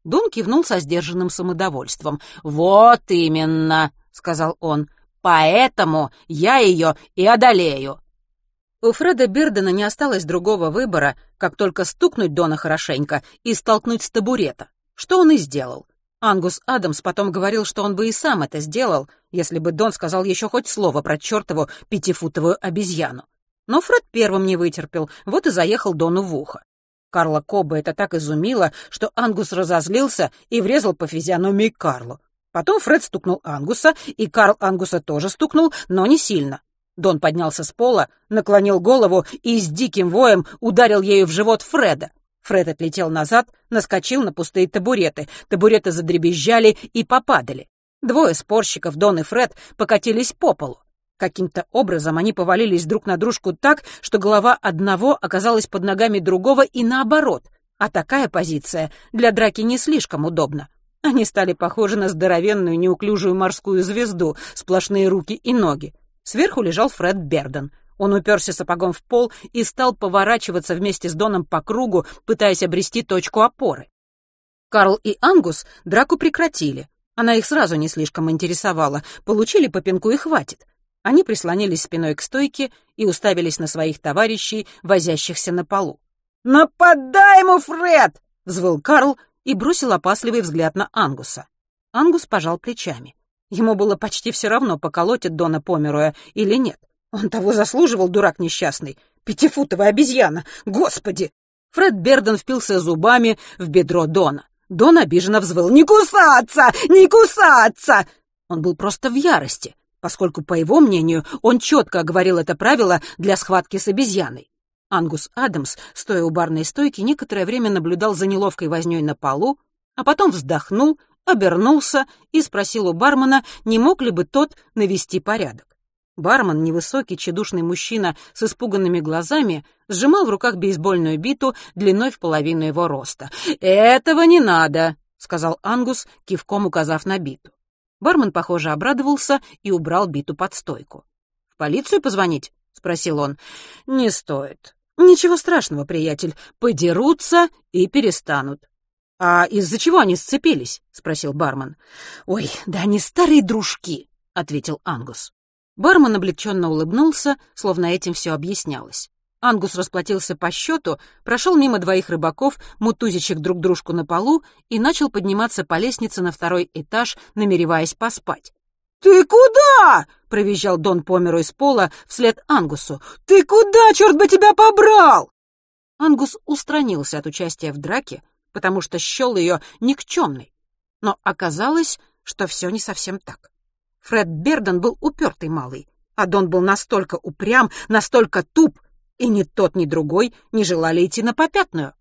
Дон кивнул со сдержанным самодовольством. «Вот именно», — сказал он. Поэтому я ее и одолею». У Фреда Бердена не осталось другого выбора, как только стукнуть Дона хорошенько и столкнуть с табурета, что он и сделал. Ангус Адамс потом говорил, что он бы и сам это сделал, если бы Дон сказал еще хоть слово про чертову пятифутовую обезьяну. Но Фред первым не вытерпел, вот и заехал Дону в ухо. Карла Коба это так изумило, что Ангус разозлился и врезал по физиономии Карлу. Потом Фред стукнул Ангуса, и Карл Ангуса тоже стукнул, но не сильно. Дон поднялся с пола, наклонил голову и с диким воем ударил ею в живот Фреда. Фред отлетел назад, наскочил на пустые табуреты. Табуреты задребезжали и попадали. Двое спорщиков, Дон и Фред, покатились по полу. Каким-то образом они повалились друг на дружку так, что голова одного оказалась под ногами другого и наоборот. А такая позиция для драки не слишком удобна. Они стали похожи на здоровенную неуклюжую морскую звезду, сплошные руки и ноги. Сверху лежал Фред Берден — он уперся сапогом в пол и стал поворачиваться вместе с Доном по кругу, пытаясь обрести точку опоры. Карл и Ангус драку прекратили. Она их сразу не слишком интересовала. Получили по пинку и хватит. Они прислонились спиной к стойке и уставились на своих товарищей, возящихся на полу. «Нападай ему, Фред!» — взвыл Карл и бросил опасливый взгляд на Ангуса. Ангус пожал плечами. Ему было почти все равно, поколотит Дона Померуя или нет. Он того заслуживал, дурак несчастный. Пятифутовая обезьяна! Господи! Фред Берден впился зубами в бедро Дона. Дон обиженно взвыл. «Не кусаться! Не кусаться!» Он был просто в ярости, поскольку, по его мнению, он четко оговорил это правило для схватки с обезьяной. Ангус Адамс, стоя у барной стойки, некоторое время наблюдал за неловкой вознёй на полу, а потом вздохнул, обернулся и спросил у бармена, не мог ли бы тот навести порядок. Бармен, невысокий, чедушный мужчина с испуганными глазами, сжимал в руках бейсбольную биту длиной в половину его роста. «Этого не надо», — сказал Ангус, кивком указав на биту. Бармен, похоже, обрадовался и убрал биту под стойку. «В полицию позвонить?» — спросил он. «Не стоит. Ничего страшного, приятель. Подерутся и перестанут». «А из-за чего они сцепились?» — спросил бармен. «Ой, да они старые дружки», — ответил Ангус. Бармен облегченно улыбнулся, словно этим все объяснялось. Ангус расплатился по счету, прошел мимо двоих рыбаков, мутузящих друг дружку на полу, и начал подниматься по лестнице на второй этаж, намереваясь поспать. «Ты куда?» — провизжал Дон Померу из пола вслед Ангусу. «Ты куда, черт бы тебя побрал?» Ангус устранился от участия в драке, потому что счел ее никчемной. Но оказалось, что все не совсем так. Фред Берден был упертый малый, а Дон был настолько упрям, настолько туп, и ни тот, ни другой не желали идти на попятную.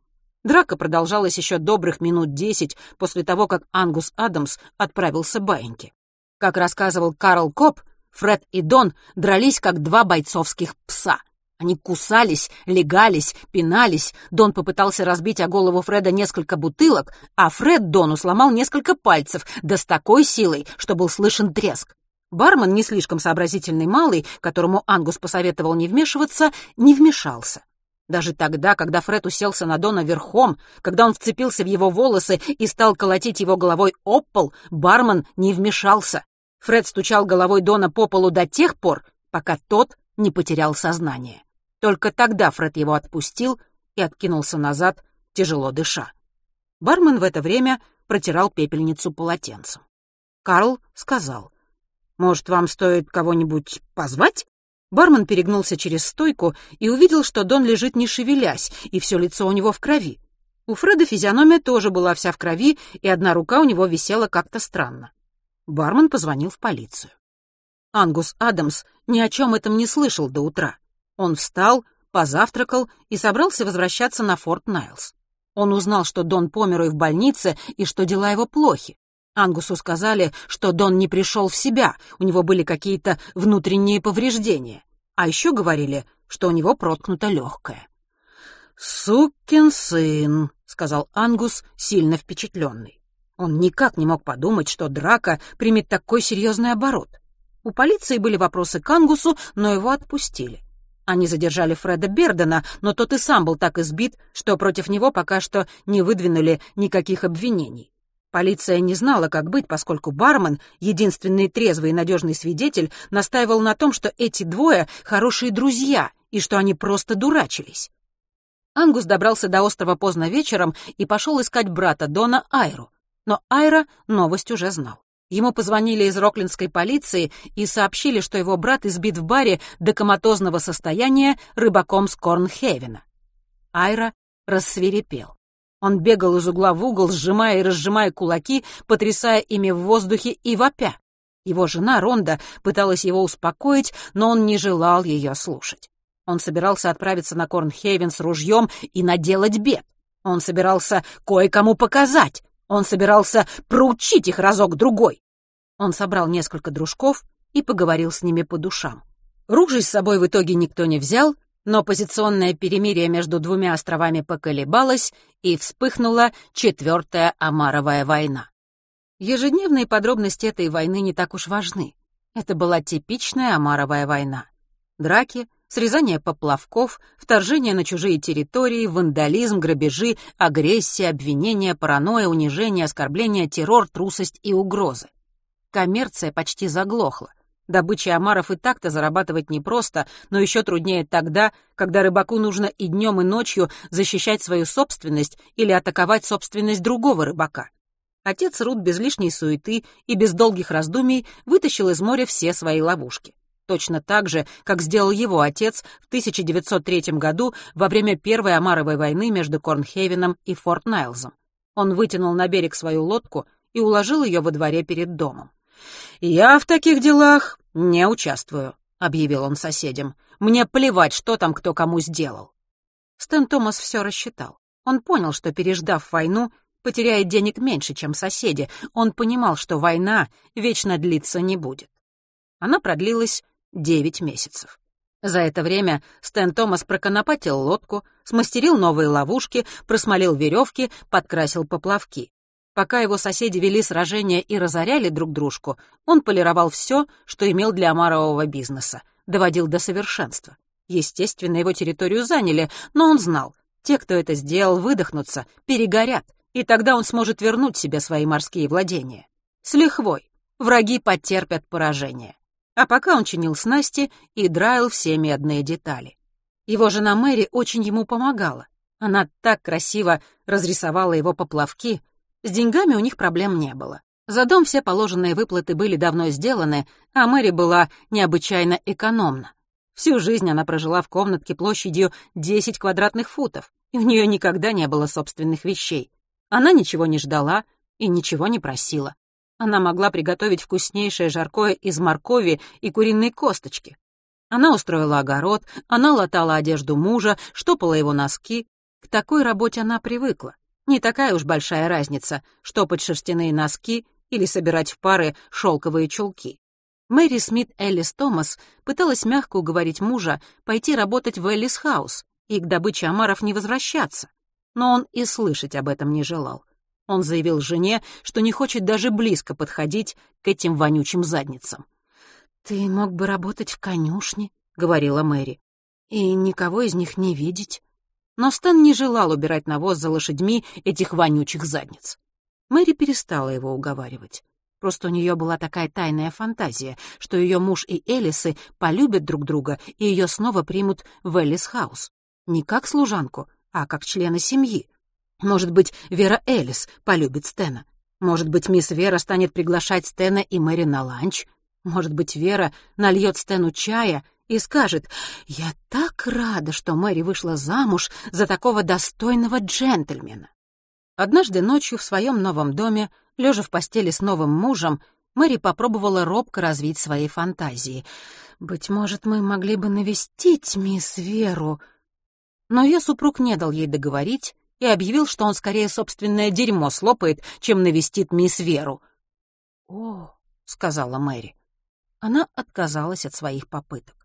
Драка продолжалась еще добрых минут десять после того, как Ангус Адамс отправился баиньки. Как рассказывал Карл Коп, Фред и Дон дрались как два бойцовских пса — они кусались, легались, пинались. Дон попытался разбить о голову Фреда несколько бутылок, а Фред Дону сломал несколько пальцев, да с такой силой, что был слышен треск. Бармен, не слишком сообразительный малый, которому Ангус посоветовал не вмешиваться, не вмешался. Даже тогда, когда Фред уселся на Дона верхом, когда он вцепился в его волосы и стал колотить его головой об пол, бармен не вмешался. Фред стучал головой Дона по полу до тех пор, пока тот не потерял сознание. Только тогда Фред его отпустил и откинулся назад, тяжело дыша. Бармен в это время протирал пепельницу полотенцем. Карл сказал, «Может, вам стоит кого-нибудь позвать?» Бармен перегнулся через стойку и увидел, что Дон лежит не шевелясь, и все лицо у него в крови. У Фреда физиономия тоже была вся в крови, и одна рука у него висела как-то странно. Бармен позвонил в полицию. Ангус Адамс ни о чем этом не слышал до утра. Он встал, позавтракал и собрался возвращаться на Форт Найлс. Он узнал, что Дон Померой в больнице и что дела его плохи. Ангусу сказали, что Дон не пришел в себя, у него были какие-то внутренние повреждения. А еще говорили, что у него проткнуто легкое. «Сукин сын», — сказал Ангус, сильно впечатленный. Он никак не мог подумать, что драка примет такой серьезный оборот. У полиции были вопросы к Ангусу, но его отпустили. Они задержали Фреда Бердена, но тот и сам был так избит, что против него пока что не выдвинули никаких обвинений. Полиция не знала, как быть, поскольку бармен, единственный трезвый и надежный свидетель, настаивал на том, что эти двое — хорошие друзья и что они просто дурачились. Ангус добрался до острова поздно вечером и пошел искать брата Дона Айру. Но Айра новость уже знал. Ему позвонили из роклинской полиции и сообщили, что его брат избит в баре до коматозного состояния рыбаком с Корнхевена. Айра рассверепел. Он бегал из угла в угол, сжимая и разжимая кулаки, потрясая ими в воздухе и вопя. Его жена Ронда пыталась его успокоить, но он не желал ее слушать. Он собирался отправиться на Корнхейвен с ружьем и наделать бед. Он собирался кое-кому показать. Он собирался проучить их разок-другой. Он собрал несколько дружков и поговорил с ними по душам. Ружей с собой в итоге никто не взял, но позиционное перемирие между двумя островами поколебалось, и вспыхнула Четвертая Амаровая война. Ежедневные подробности этой войны не так уж важны. Это была типичная Амаровая война. Драки, срезание поплавков, вторжение на чужие территории, вандализм, грабежи, агрессия, обвинения, паранойя, унижение, оскорбление, террор, трусость и угрозы. Коммерция почти заглохла. Добычей омаров и так-то зарабатывать непросто, но еще труднее тогда, когда рыбаку нужно и днем, и ночью защищать свою собственность или атаковать собственность другого рыбака. Отец Рут без лишней суеты и без долгих раздумий вытащил из моря все свои ловушки. Точно так же, как сделал его отец в 1903 году во время Первой Омаровой войны между Корнхевеном и Форт Найлзом. Он вытянул на берег свою лодку и уложил ее во дворе перед домом. «Я в таких делах не участвую», — объявил он соседям. «Мне плевать, что там кто кому сделал». Стэн Томас все рассчитал. Он понял, что, переждав войну, потеряет денег меньше, чем соседи. Он понимал, что война вечно длиться не будет. Она продлилась девять месяцев. За это время Стэн Томас проконопатил лодку, смастерил новые ловушки, просмолил веревки, подкрасил поплавки. Пока его соседи вели сражения и разоряли друг дружку, он полировал все, что имел для омарового бизнеса, доводил до совершенства. Естественно, его территорию заняли, но он знал, те, кто это сделал, выдохнутся, перегорят, и тогда он сможет вернуть себе свои морские владения. С лихвой. Враги потерпят поражение. А пока он чинил снасти и драил все медные детали. Его жена Мэри очень ему помогала. Она так красиво разрисовала его поплавки. С деньгами у них проблем не было. За дом все положенные выплаты были давно сделаны, а Мэри была необычайно экономна. Всю жизнь она прожила в комнатке площадью 10 квадратных футов, и у нее никогда не было собственных вещей. Она ничего не ждала и ничего не просила. Она могла приготовить вкуснейшее жаркое из моркови и куриной косточки. Она устроила огород, она латала одежду мужа, штопала его носки. К такой работе она привыкла. Не такая уж большая разница, штопать шерстяные носки или собирать в пары шелковые чулки. Мэри Смит Эллис Томас пыталась мягко уговорить мужа пойти работать в Эллис Хаус и к добыче омаров не возвращаться, но он и слышать об этом не желал. Он заявил жене, что не хочет даже близко подходить к этим вонючим задницам. «Ты мог бы работать в конюшне», — говорила Мэри, «и никого из них не видеть». Но Стэн не желал убирать навоз за лошадьми этих вонючих задниц. Мэри перестала его уговаривать. Просто у нее была такая тайная фантазия, что ее муж и Элисы полюбят друг друга и ее снова примут в Элис Хаус. Не как служанку, а как члена семьи, может быть, Вера Элис полюбит Стена. Может быть, мисс Вера станет приглашать Стена и Мэри на ланч. Может быть, Вера нальет Стену чая и скажет, «Я так рада, что Мэри вышла замуж за такого достойного джентльмена». Однажды ночью в своем новом доме, лежа в постели с новым мужем, Мэри попробовала робко развить свои фантазии. «Быть может, мы могли бы навестить мисс Веру». Но ее супруг не дал ей договорить и объявил, что он скорее собственное дерьмо слопает, чем навестит мисс Веру. «О», — сказала Мэри. Она отказалась от своих попыток.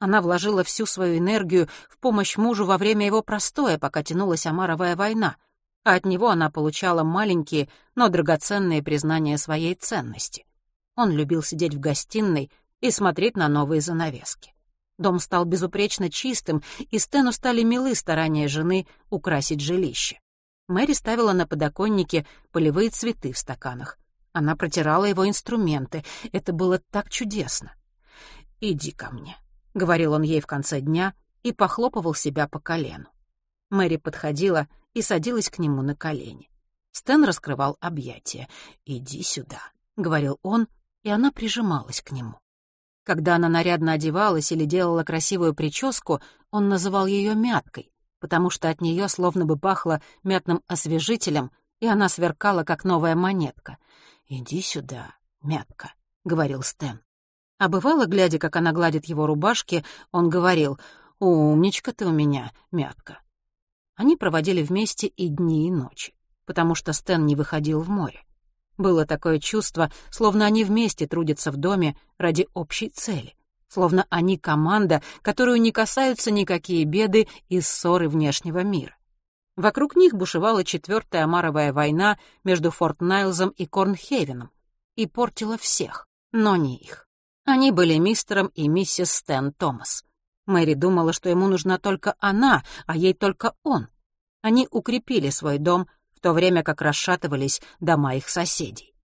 Она вложила всю свою энергию в помощь мужу во время его простоя, пока тянулась Амаровая война, а от него она получала маленькие, но драгоценные признания своей ценности. Он любил сидеть в гостиной и смотреть на новые занавески. Дом стал безупречно чистым, и Стэну стали милы старания жены украсить жилище. Мэри ставила на подоконнике полевые цветы в стаканах. Она протирала его инструменты. Это было так чудесно. «Иди ко мне», — говорил он ей в конце дня и похлопывал себя по колену. Мэри подходила и садилась к нему на колени. Стэн раскрывал объятия. «Иди сюда», — говорил он, и она прижималась к нему. Когда она нарядно одевалась или делала красивую прическу, он называл ее мяткой, потому что от нее словно бы пахло мятным освежителем, и она сверкала, как новая монетка. «Иди сюда, мятка», — говорил Стэн. А бывало, глядя, как она гладит его рубашки, он говорил «Умничка ты у меня, мятка». Они проводили вместе и дни, и ночи, потому что Стэн не выходил в море. Было такое чувство, словно они вместе трудятся в доме ради общей цели, словно они команда, которую не касаются никакие беды и ссоры внешнего мира. Вокруг них бушевала четвертая Амаровая война между Форт Найлзом и Корнхевеном и портила всех, но не их. Они были мистером и миссис Стэн Томас. Мэри думала, что ему нужна только она, а ей только он. Они укрепили свой дом, в то время как расшатывались дома их соседей.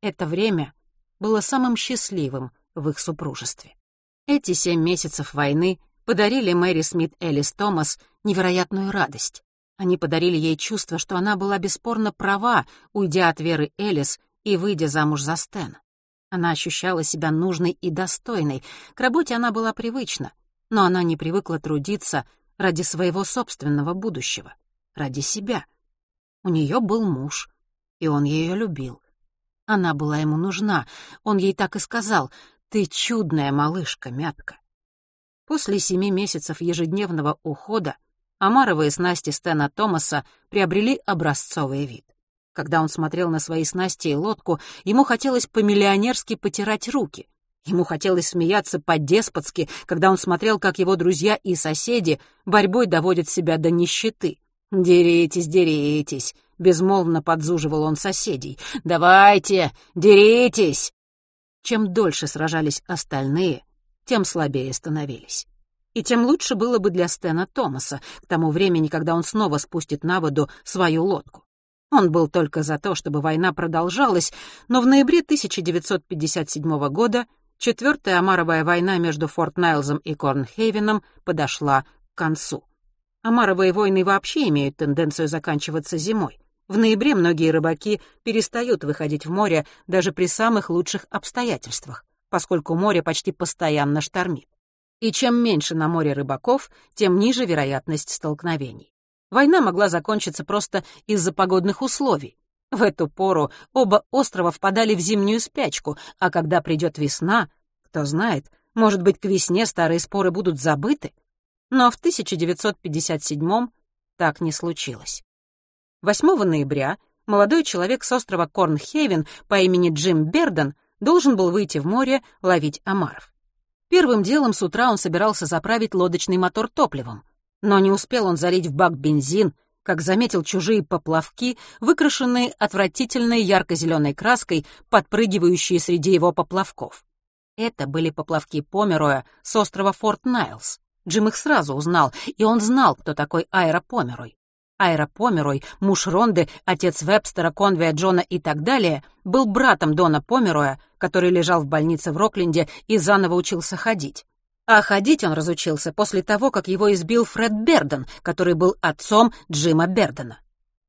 Это время было самым счастливым в их супружестве. Эти семь месяцев войны подарили Мэри Смит Элис Томас невероятную радость. Они подарили ей чувство, что она была бесспорно права, уйдя от Веры Элис и выйдя замуж за Стэна. Она ощущала себя нужной и достойной. К работе она была привычна, но она не привыкла трудиться ради своего собственного будущего, ради себя. У нее был муж, и он ее любил. Она была ему нужна. Он ей так и сказал «Ты чудная малышка, мятка». После семи месяцев ежедневного ухода Амаровые снасти Стэна Томаса приобрели образцовый вид. Когда он смотрел на свои снасти и лодку, ему хотелось по-миллионерски потирать руки. Ему хотелось смеяться по-деспотски, когда он смотрел, как его друзья и соседи борьбой доводят себя до нищеты. «Деритесь, деритесь!» — безмолвно подзуживал он соседей. «Давайте, деритесь!» Чем дольше сражались остальные, тем слабее становились. И тем лучше было бы для Стена Томаса к тому времени, когда он снова спустит на воду свою лодку. Он был только за то, чтобы война продолжалась, но в ноябре 1957 года Четвертая Амаровая война между Форт Найлзом и Корнхейвеном подошла к концу. Амаровые войны вообще имеют тенденцию заканчиваться зимой. В ноябре многие рыбаки перестают выходить в море даже при самых лучших обстоятельствах, поскольку море почти постоянно штормит. И чем меньше на море рыбаков, тем ниже вероятность столкновений. Война могла закончиться просто из-за погодных условий. В эту пору оба острова впадали в зимнюю спячку, а когда придет весна, кто знает, может быть, к весне старые споры будут забыты, но в 1957 так не случилось. 8 ноября молодой человек с острова Корнхейвен по имени Джим Берден должен был выйти в море ловить омаров. Первым делом с утра он собирался заправить лодочный мотор топливом, но не успел он залить в бак бензин, как заметил чужие поплавки, выкрашенные отвратительной ярко-зеленой краской, подпрыгивающие среди его поплавков. Это были поплавки Помероя с острова Форт Найлс. Джим их сразу узнал, и он знал, кто такой Айра Померой. Айра Померой, муж Ронды, отец Вебстера, Конвея Джона и так далее, был братом Дона Помероя, который лежал в больнице в Рокленде и заново учился ходить. А ходить он разучился после того, как его избил Фред Берден, который был отцом Джима Бердена.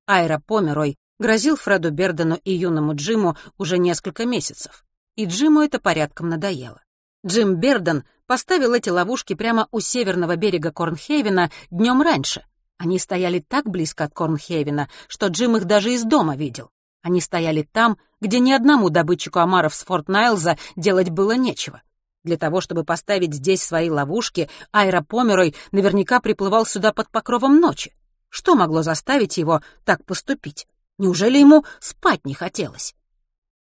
Айра Померой грозил Фреду Бердену и юному Джиму уже несколько месяцев, и Джиму это порядком надоело. Джим Берден поставил эти ловушки прямо у северного берега Корнхейвена днем раньше. Они стояли так близко от Корнхейвена, что Джим их даже из дома видел. Они стояли там, где ни одному добытчику омаров с Форт Найлза делать было нечего. Для того, чтобы поставить здесь свои ловушки, Айра Померой наверняка приплывал сюда под покровом ночи. Что могло заставить его так поступить? Неужели ему спать не хотелось?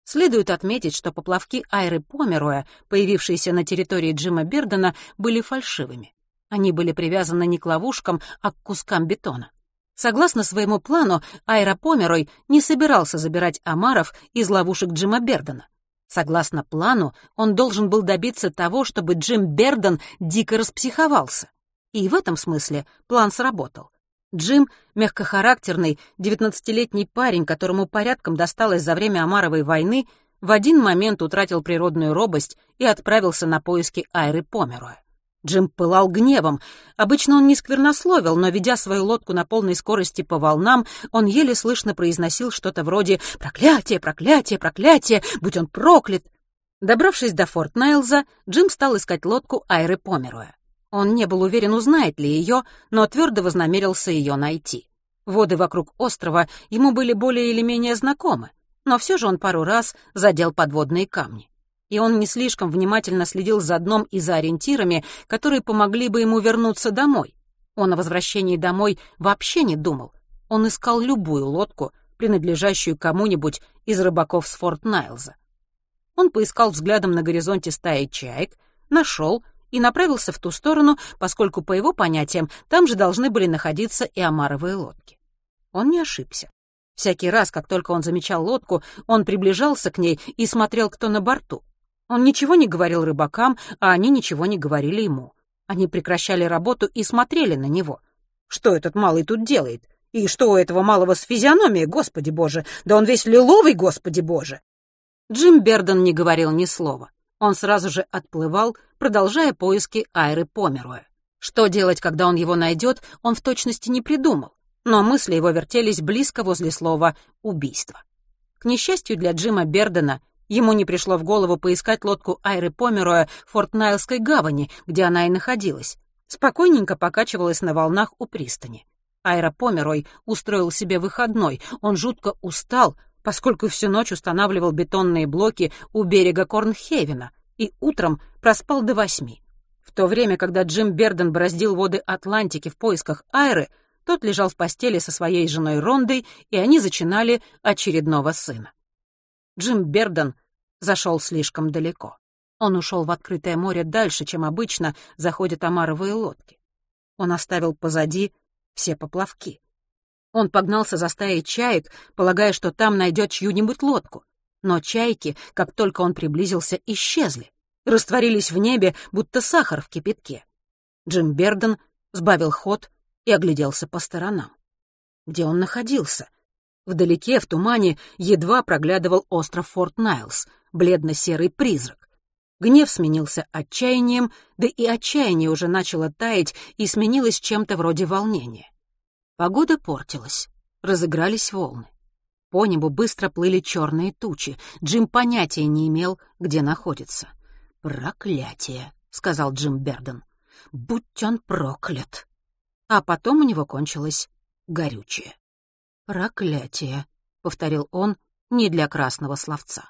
Следует отметить, что поплавки Айры Помероя, появившиеся на территории Джима Бердена, были фальшивыми. Они были привязаны не к ловушкам, а к кускам бетона. Согласно своему плану, Айра Померой не собирался забирать омаров из ловушек Джима Бердена. Согласно плану, он должен был добиться того, чтобы Джим Берден дико распсиховался. И в этом смысле план сработал. Джим — мягкохарактерный, девятнадцатилетний парень, которому порядком досталось за время Амаровой войны, в один момент утратил природную робость и отправился на поиски Айры Померуя. Джим пылал гневом. Обычно он не сквернословил, но, ведя свою лодку на полной скорости по волнам, он еле слышно произносил что-то вроде «Проклятие, проклятие, проклятие! Будь он проклят!» Добравшись до Форт Найлза, Джим стал искать лодку Айры Померуя. Он не был уверен, узнает ли ее, но твердо вознамерился ее найти. Воды вокруг острова ему были более или менее знакомы, но все же он пару раз задел подводные камни и он не слишком внимательно следил за дном и за ориентирами, которые помогли бы ему вернуться домой. Он о возвращении домой вообще не думал. Он искал любую лодку, принадлежащую кому-нибудь из рыбаков с Форт Найлза. Он поискал взглядом на горизонте стаи чаек, нашел и направился в ту сторону, поскольку, по его понятиям, там же должны были находиться и омаровые лодки. Он не ошибся. Всякий раз, как только он замечал лодку, он приближался к ней и смотрел, кто на борту. Он ничего не говорил рыбакам, а они ничего не говорили ему. Они прекращали работу и смотрели на него. Что этот малый тут делает? И что у этого малого с физиономией, господи боже? Да он весь лиловый, господи боже! Джим Берден не говорил ни слова. Он сразу же отплывал, продолжая поиски Айры Померуя. Что делать, когда он его найдет, он в точности не придумал, но мысли его вертелись близко возле слова «убийство». К несчастью для Джима Бердена, Ему не пришло в голову поискать лодку Айры Помероя в Форт-Найлской гавани, где она и находилась. Спокойненько покачивалась на волнах у пристани. Айра Померой устроил себе выходной. Он жутко устал, поскольку всю ночь устанавливал бетонные блоки у берега Корнхевена и утром проспал до восьми. В то время, когда Джим Берден бороздил воды Атлантики в поисках Айры, тот лежал в постели со своей женой Рондой, и они зачинали очередного сына. Джим Берден зашел слишком далеко. Он ушел в открытое море дальше, чем обычно заходят омаровые лодки. Он оставил позади все поплавки. Он погнался за стаей чаек, полагая, что там найдет чью-нибудь лодку. Но чайки, как только он приблизился, исчезли, растворились в небе, будто сахар в кипятке. Джим Берден сбавил ход и огляделся по сторонам. Где он находился? Вдалеке, в тумане, едва проглядывал остров Форт Найлс, бледно-серый призрак. Гнев сменился отчаянием, да и отчаяние уже начало таять и сменилось чем-то вроде волнения. Погода портилась, разыгрались волны. По небу быстро плыли черные тучи. Джим понятия не имел, где находится. «Проклятие», — сказал Джим Берден. «Будь он проклят». А потом у него кончилось горючее. «Проклятие», — повторил он не для красного словца.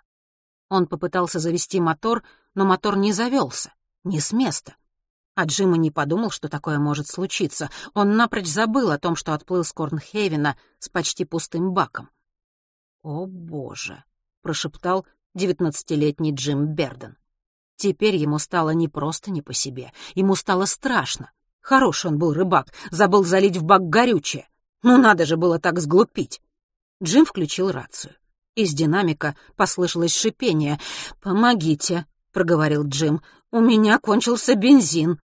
Он попытался завести мотор, но мотор не завелся, не с места. А Джима не подумал, что такое может случиться. Он напрочь забыл о том, что отплыл с Корнхейвена с почти пустым баком. «О, боже!» — прошептал девятнадцатилетний Джим Берден. Теперь ему стало не просто не по себе, ему стало страшно. Хороший он был рыбак, забыл залить в бак горючее. Ну надо же было так сглупить. Джим включил рацию. Из динамика послышалось шипение. «Помогите», — проговорил Джим, — «у меня кончился бензин».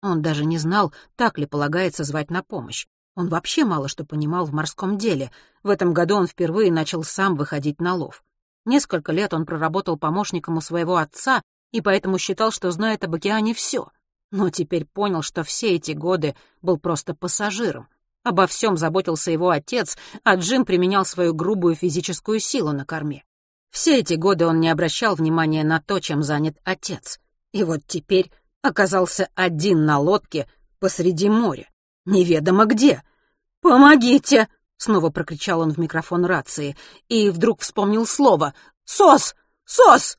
Он даже не знал, так ли полагается звать на помощь. Он вообще мало что понимал в морском деле. В этом году он впервые начал сам выходить на лов. Несколько лет он проработал помощником у своего отца и поэтому считал, что знает об океане все. Но теперь понял, что все эти годы был просто пассажиром, Обо всем заботился его отец, а Джим применял свою грубую физическую силу на корме. Все эти годы он не обращал внимания на то, чем занят отец. И вот теперь оказался один на лодке посреди моря. Неведомо где. «Помогите!» — снова прокричал он в микрофон рации. И вдруг вспомнил слово «Сос! Сос!»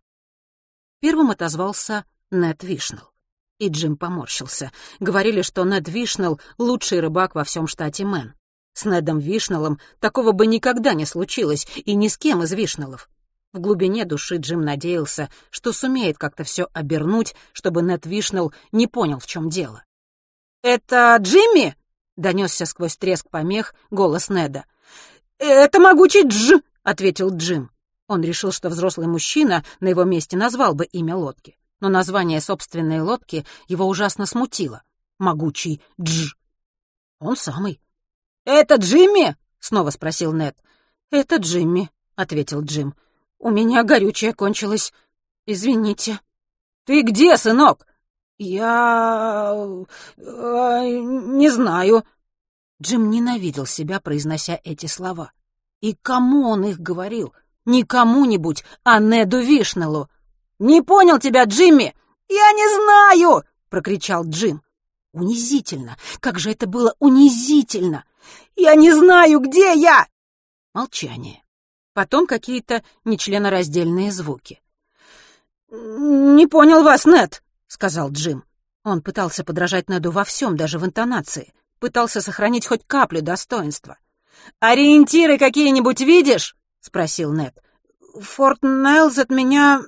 Первым отозвался Нед Вишнелл. И Джим поморщился. Говорили, что Нед Вишнелл — лучший рыбак во всем штате Мэн. С Недом Вишнеллом такого бы никогда не случилось, и ни с кем из Вишнеллов. В глубине души Джим надеялся, что сумеет как-то все обернуть, чтобы Нед Вишнелл не понял, в чем дело. «Это Джимми?» — донесся сквозь треск помех голос Неда. «Это могучий Дж!» — ответил Джим. Он решил, что взрослый мужчина на его месте назвал бы имя лодки но название собственной лодки его ужасно смутило. Могучий Дж. Он самый. «Это Джимми?» — снова спросил Нед. «Это Джимми», — ответил Джим. «У меня горючее кончилось. Извините». «Ты где, сынок?» «Я... Э, не знаю». Джим ненавидел себя, произнося эти слова. И кому он их говорил? Не кому-нибудь, а Неду Вишнеллу. «Не понял тебя, Джимми! Я не знаю!» — прокричал Джим. Унизительно! Как же это было унизительно! «Я не знаю, где я!» Молчание. Потом какие-то нечленораздельные звуки. «Не понял вас, Нед», — сказал Джим. Он пытался подражать Неду во всем, даже в интонации. Пытался сохранить хоть каплю достоинства. «Ориентиры какие-нибудь видишь?» — спросил Нед. «Форт Найлз от меня...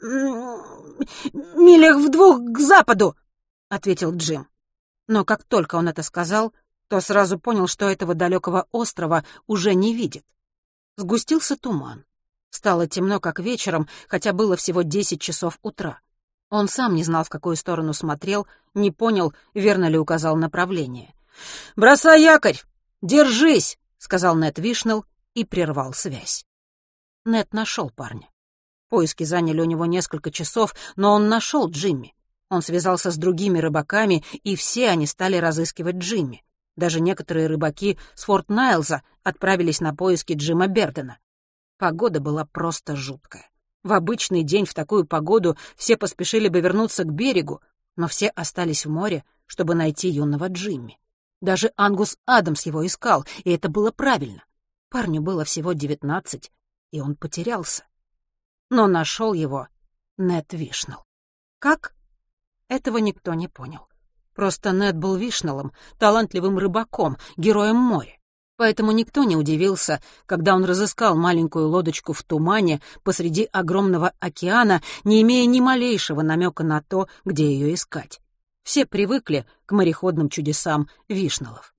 милях в двух к западу», — ответил Джим. Но как только он это сказал, то сразу понял, что этого далекого острова уже не видит. Сгустился туман. Стало темно, как вечером, хотя было всего десять часов утра. Он сам не знал, в какую сторону смотрел, не понял, верно ли указал направление. «Бросай якорь! Держись!» — сказал Нед Вишнелл и прервал связь. Нед нашел парня. Поиски заняли у него несколько часов, но он нашел Джимми. Он связался с другими рыбаками, и все они стали разыскивать Джимми. Даже некоторые рыбаки с Форт Найлза отправились на поиски Джима Бердена. Погода была просто жуткая. В обычный день в такую погоду все поспешили бы вернуться к берегу, но все остались в море, чтобы найти юного Джимми. Даже Ангус Адамс его искал, и это было правильно. Парню было всего девятнадцать, и он потерялся. Но нашел его Нед Вишнелл. Как? Этого никто не понял. Просто Нед был Вишнеллом, талантливым рыбаком, героем моря. Поэтому никто не удивился, когда он разыскал маленькую лодочку в тумане посреди огромного океана, не имея ни малейшего намека на то, где ее искать. Все привыкли к мореходным чудесам Вишнелов.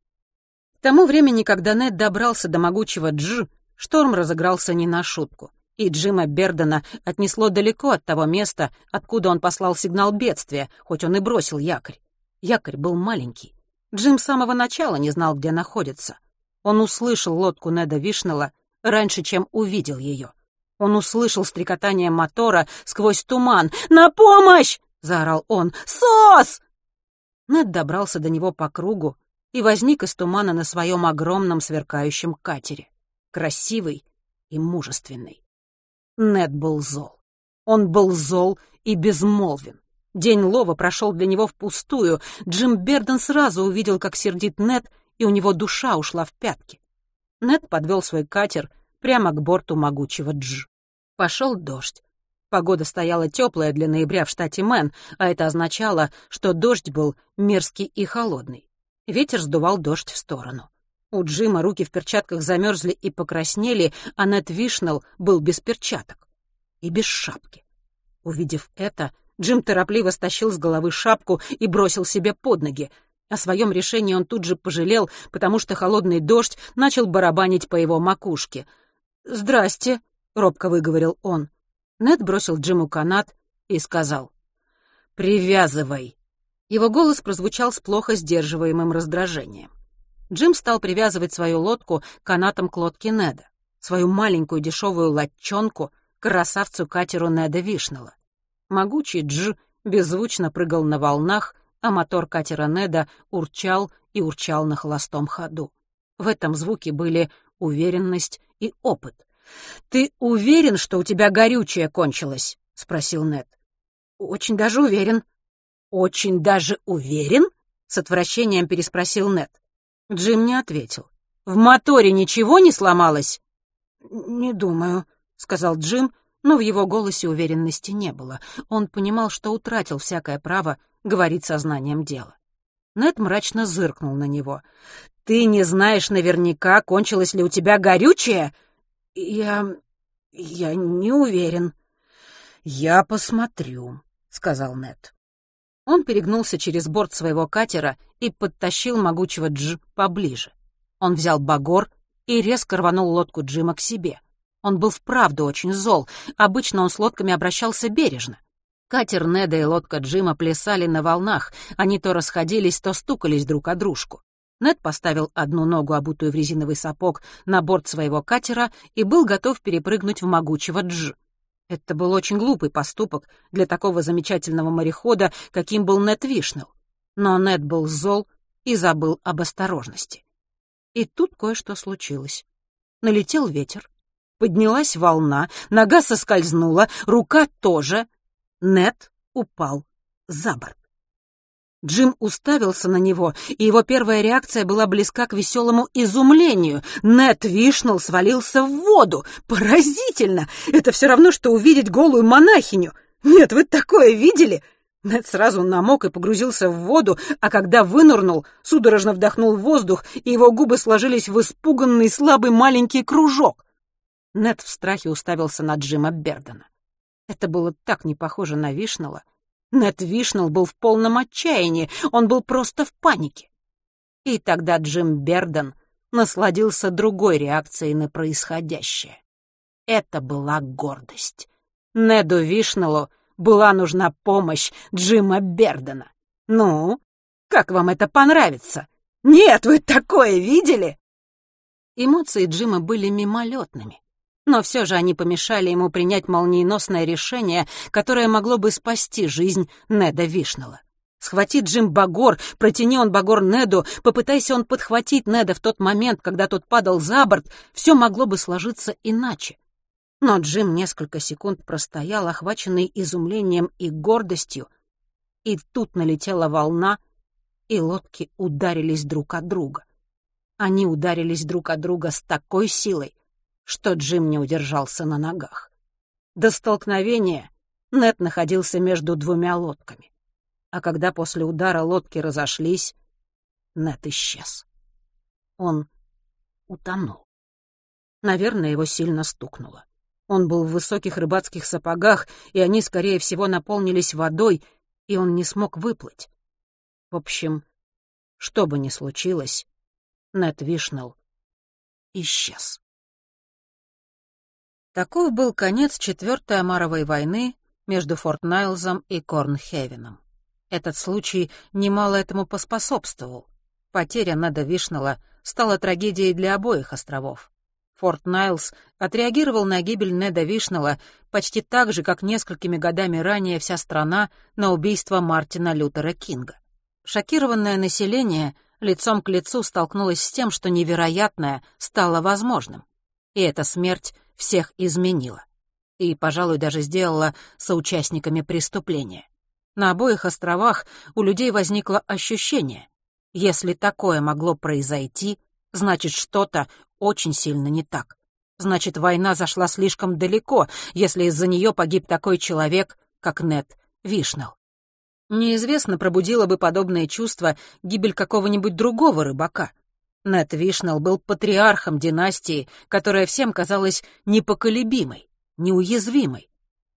К тому времени, когда Нед добрался до могучего Дж, шторм разыгрался не на шутку, и Джима Бердена отнесло далеко от того места, откуда он послал сигнал бедствия, хоть он и бросил якорь. Якорь был маленький. Джим с самого начала не знал, где находится. Он услышал лодку Неда Вишнелла раньше, чем увидел ее. Он услышал стрекотание мотора сквозь туман. «На помощь!» — заорал он. «Сос!» Нед добрался до него по кругу и возник из тумана на своем огромном сверкающем катере. Красивый и мужественный. Нед был зол. Он был зол и безмолвен. День лова прошел для него впустую. Джим Берден сразу увидел, как сердит Нед, и у него душа ушла в пятки. Нед подвел свой катер прямо к борту могучего Дж. Пошел дождь. Погода стояла теплая для ноября в штате Мэн, а это означало, что дождь был мерзкий и холодный. Ветер сдувал дождь в сторону. У Джима руки в перчатках замерзли и покраснели, а Нед Вишнелл был без перчаток и без шапки. Увидев это, Джим торопливо стащил с головы шапку и бросил себе под ноги. О своем решении он тут же пожалел, потому что холодный дождь начал барабанить по его макушке. «Здрасте», — робко выговорил он. Нед бросил Джиму канат и сказал «Привязывай». Его голос прозвучал с плохо сдерживаемым раздражением. Джим стал привязывать свою лодку канатом к лодке Неда, свою маленькую дешевую лодчонку красавцу-катеру Неда Вишнелла. Могучий Дж беззвучно прыгал на волнах, а мотор катера Неда урчал и урчал на холостом ходу. В этом звуке были уверенность и опыт. «Ты уверен, что у тебя горючее кончилось?» — спросил Нед. «Очень даже уверен». «Очень даже уверен?» — с отвращением переспросил Нед. Джим не ответил. «В моторе ничего не сломалось?» «Не думаю», — сказал Джим, но в его голосе уверенности не было. Он понимал, что утратил всякое право говорить сознанием дела. Нед мрачно зыркнул на него. «Ты не знаешь наверняка, кончилось ли у тебя горючее?» «Я... я не уверен». «Я посмотрю», — сказал Нед. Он перегнулся через борт своего катера и подтащил могучего Дж поближе. Он взял багор и резко рванул лодку Джима к себе. Он был вправду очень зол. Обычно он с лодками обращался бережно. Катер Неда и лодка Джима плясали на волнах. Они то расходились, то стукались друг о дружку. Нед поставил одну ногу, обутую в резиновый сапог, на борт своего катера и был готов перепрыгнуть в могучего Дж. Это был очень глупый поступок для такого замечательного морехода, каким был Нет Вишнелл. Но Нет был зол и забыл об осторожности. И тут кое-что случилось. Налетел ветер, поднялась волна, нога соскользнула, рука тоже. Нет упал за борт. Джим уставился на него, и его первая реакция была близка к веселому изумлению. Нет Вишнелл свалился в воду. Поразительно! Это все равно, что увидеть голую монахиню. Нет, вы такое видели? Нет сразу намок и погрузился в воду, а когда вынырнул, судорожно вдохнул воздух, и его губы сложились в испуганный слабый маленький кружок. Нет в страхе уставился на Джима Бердена. Это было так не похоже на Вишнелла, Нед Вишнелл был в полном отчаянии, он был просто в панике. И тогда Джим Берден насладился другой реакцией на происходящее. Это была гордость. Неду Вишнеллу была нужна помощь Джима Бердена. Ну, как вам это понравится? Нет, вы такое видели? Эмоции Джима были мимолетными. Но все же они помешали ему принять молниеносное решение, которое могло бы спасти жизнь Неда Вишнелла. Схвати Джим Багор, протяни он Багор Неду, попытайся он подхватить Неда в тот момент, когда тот падал за борт, все могло бы сложиться иначе. Но Джим несколько секунд простоял, охваченный изумлением и гордостью, и тут налетела волна, и лодки ударились друг от друга. Они ударились друг от друга с такой силой, что Джим не удержался на ногах. До столкновения Нет находился между двумя лодками. А когда после удара лодки разошлись, Нет исчез. Он утонул. Наверное, его сильно стукнуло. Он был в высоких рыбацких сапогах, и они, скорее всего, наполнились водой, и он не смог выплыть. В общем, что бы ни случилось, Нет Вишнелл исчез. Таков был конец Четвертой Амаровой войны между Форт Найлзом и Корнхевеном. Этот случай немало этому поспособствовал. Потеря Неда Вишнелла стала трагедией для обоих островов. Форт Найлз отреагировал на гибель Неда Вишнелла почти так же, как несколькими годами ранее вся страна на убийство Мартина Лютера Кинга. Шокированное население лицом к лицу столкнулось с тем, что невероятное стало возможным. И эта смерть всех изменила. И, пожалуй, даже сделала соучастниками преступления. На обоих островах у людей возникло ощущение, если такое могло произойти, значит, что-то очень сильно не так. Значит, война зашла слишком далеко, если из-за нее погиб такой человек, как Нед Вишнелл. Неизвестно, пробудила бы подобное чувство гибель какого-нибудь другого рыбака, Нэт Вишнелл был патриархом династии, которая всем казалась непоколебимой, неуязвимой.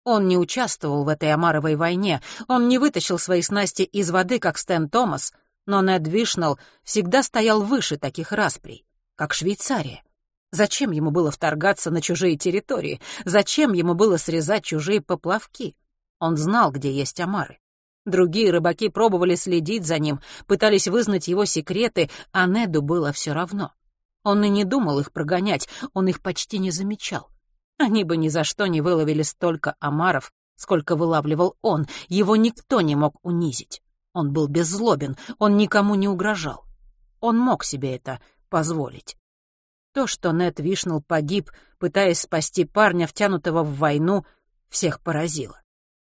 Он не участвовал в этой Амаровой войне, он не вытащил свои снасти из воды, как Стэн Томас, но Нэт Вишнелл всегда стоял выше таких расприй, как Швейцария. Зачем ему было вторгаться на чужие территории? Зачем ему было срезать чужие поплавки? Он знал, где есть омары. Другие рыбаки пробовали следить за ним, пытались вызнать его секреты, а Неду было все равно. Он и не думал их прогонять, он их почти не замечал. Они бы ни за что не выловили столько омаров, сколько вылавливал он, его никто не мог унизить. Он был беззлобен, он никому не угрожал. Он мог себе это позволить. То, что Нед Вишнелл погиб, пытаясь спасти парня, втянутого в войну, всех поразило.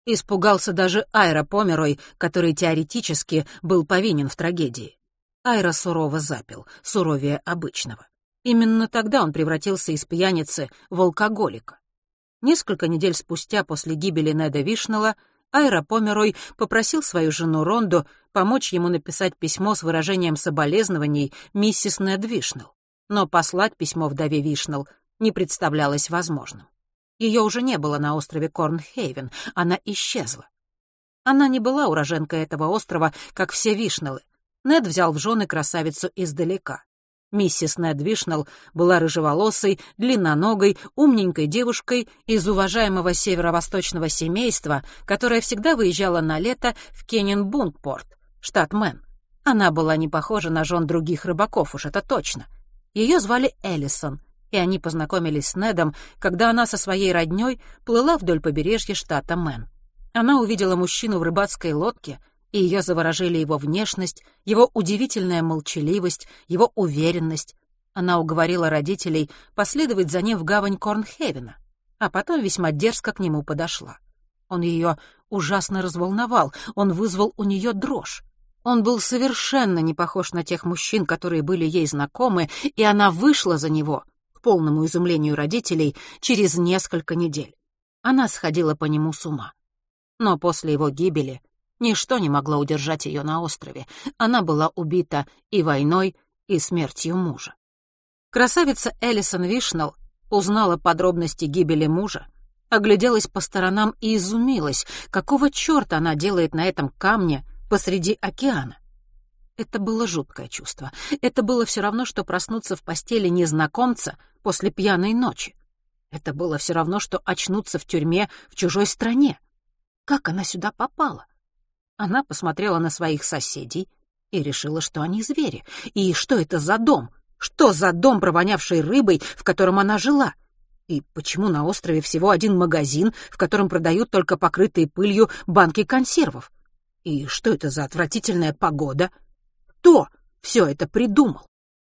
Испугался даже Айра Померой, который теоретически был повинен в трагедии. Айра сурово запил, суровее обычного. Именно тогда он превратился из пьяницы в алкоголика. Несколько недель спустя после гибели Неда Вишнелла Айра Померой попросил свою жену Ронду помочь ему написать письмо с выражением соболезнований миссис Нед Вишнелл. Но послать письмо вдове Вишнелл не представлялось возможным. Ее уже не было на острове Корнхейвен, она исчезла. Она не была уроженкой этого острова, как все Вишнеллы. Нед взял в жены красавицу издалека. Миссис Нед Вишнелл была рыжеволосой, длинноногой, умненькой девушкой из уважаемого северо-восточного семейства, которое всегда выезжало на лето в Кеннебанкпорт, штат Мэн. Она была не похожа на жен других рыбаков, уж это точно. Ее звали Эллисон, и они познакомились с Недом, когда она со своей роднёй плыла вдоль побережья штата Мэн. Она увидела мужчину в рыбацкой лодке, и ее заворожили его внешность, его удивительная молчаливость, его уверенность. Она уговорила родителей последовать за ним в гавань Корнхевена, а потом весьма дерзко к нему подошла. Он ее ужасно разволновал, он вызвал у нее дрожь. Он был совершенно не похож на тех мужчин, которые были ей знакомы, и она вышла за него, полному изумлению родителей, через несколько недель. Она сходила по нему с ума. Но после его гибели ничто не могло удержать ее на острове. Она была убита и войной, и смертью мужа. Красавица Элисон Вишнелл узнала подробности гибели мужа, огляделась по сторонам и изумилась, какого черта она делает на этом камне посреди океана. Это было жуткое чувство. Это было все равно, что проснуться в постели незнакомца после пьяной ночи. Это было все равно, что очнуться в тюрьме в чужой стране. Как она сюда попала? Она посмотрела на своих соседей и решила, что они звери. И что это за дом? Что за дом, провонявший рыбой, в котором она жила? И почему на острове всего один магазин, в котором продают только покрытые пылью банки консервов? И что это за отвратительная погода? Кто все это придумал?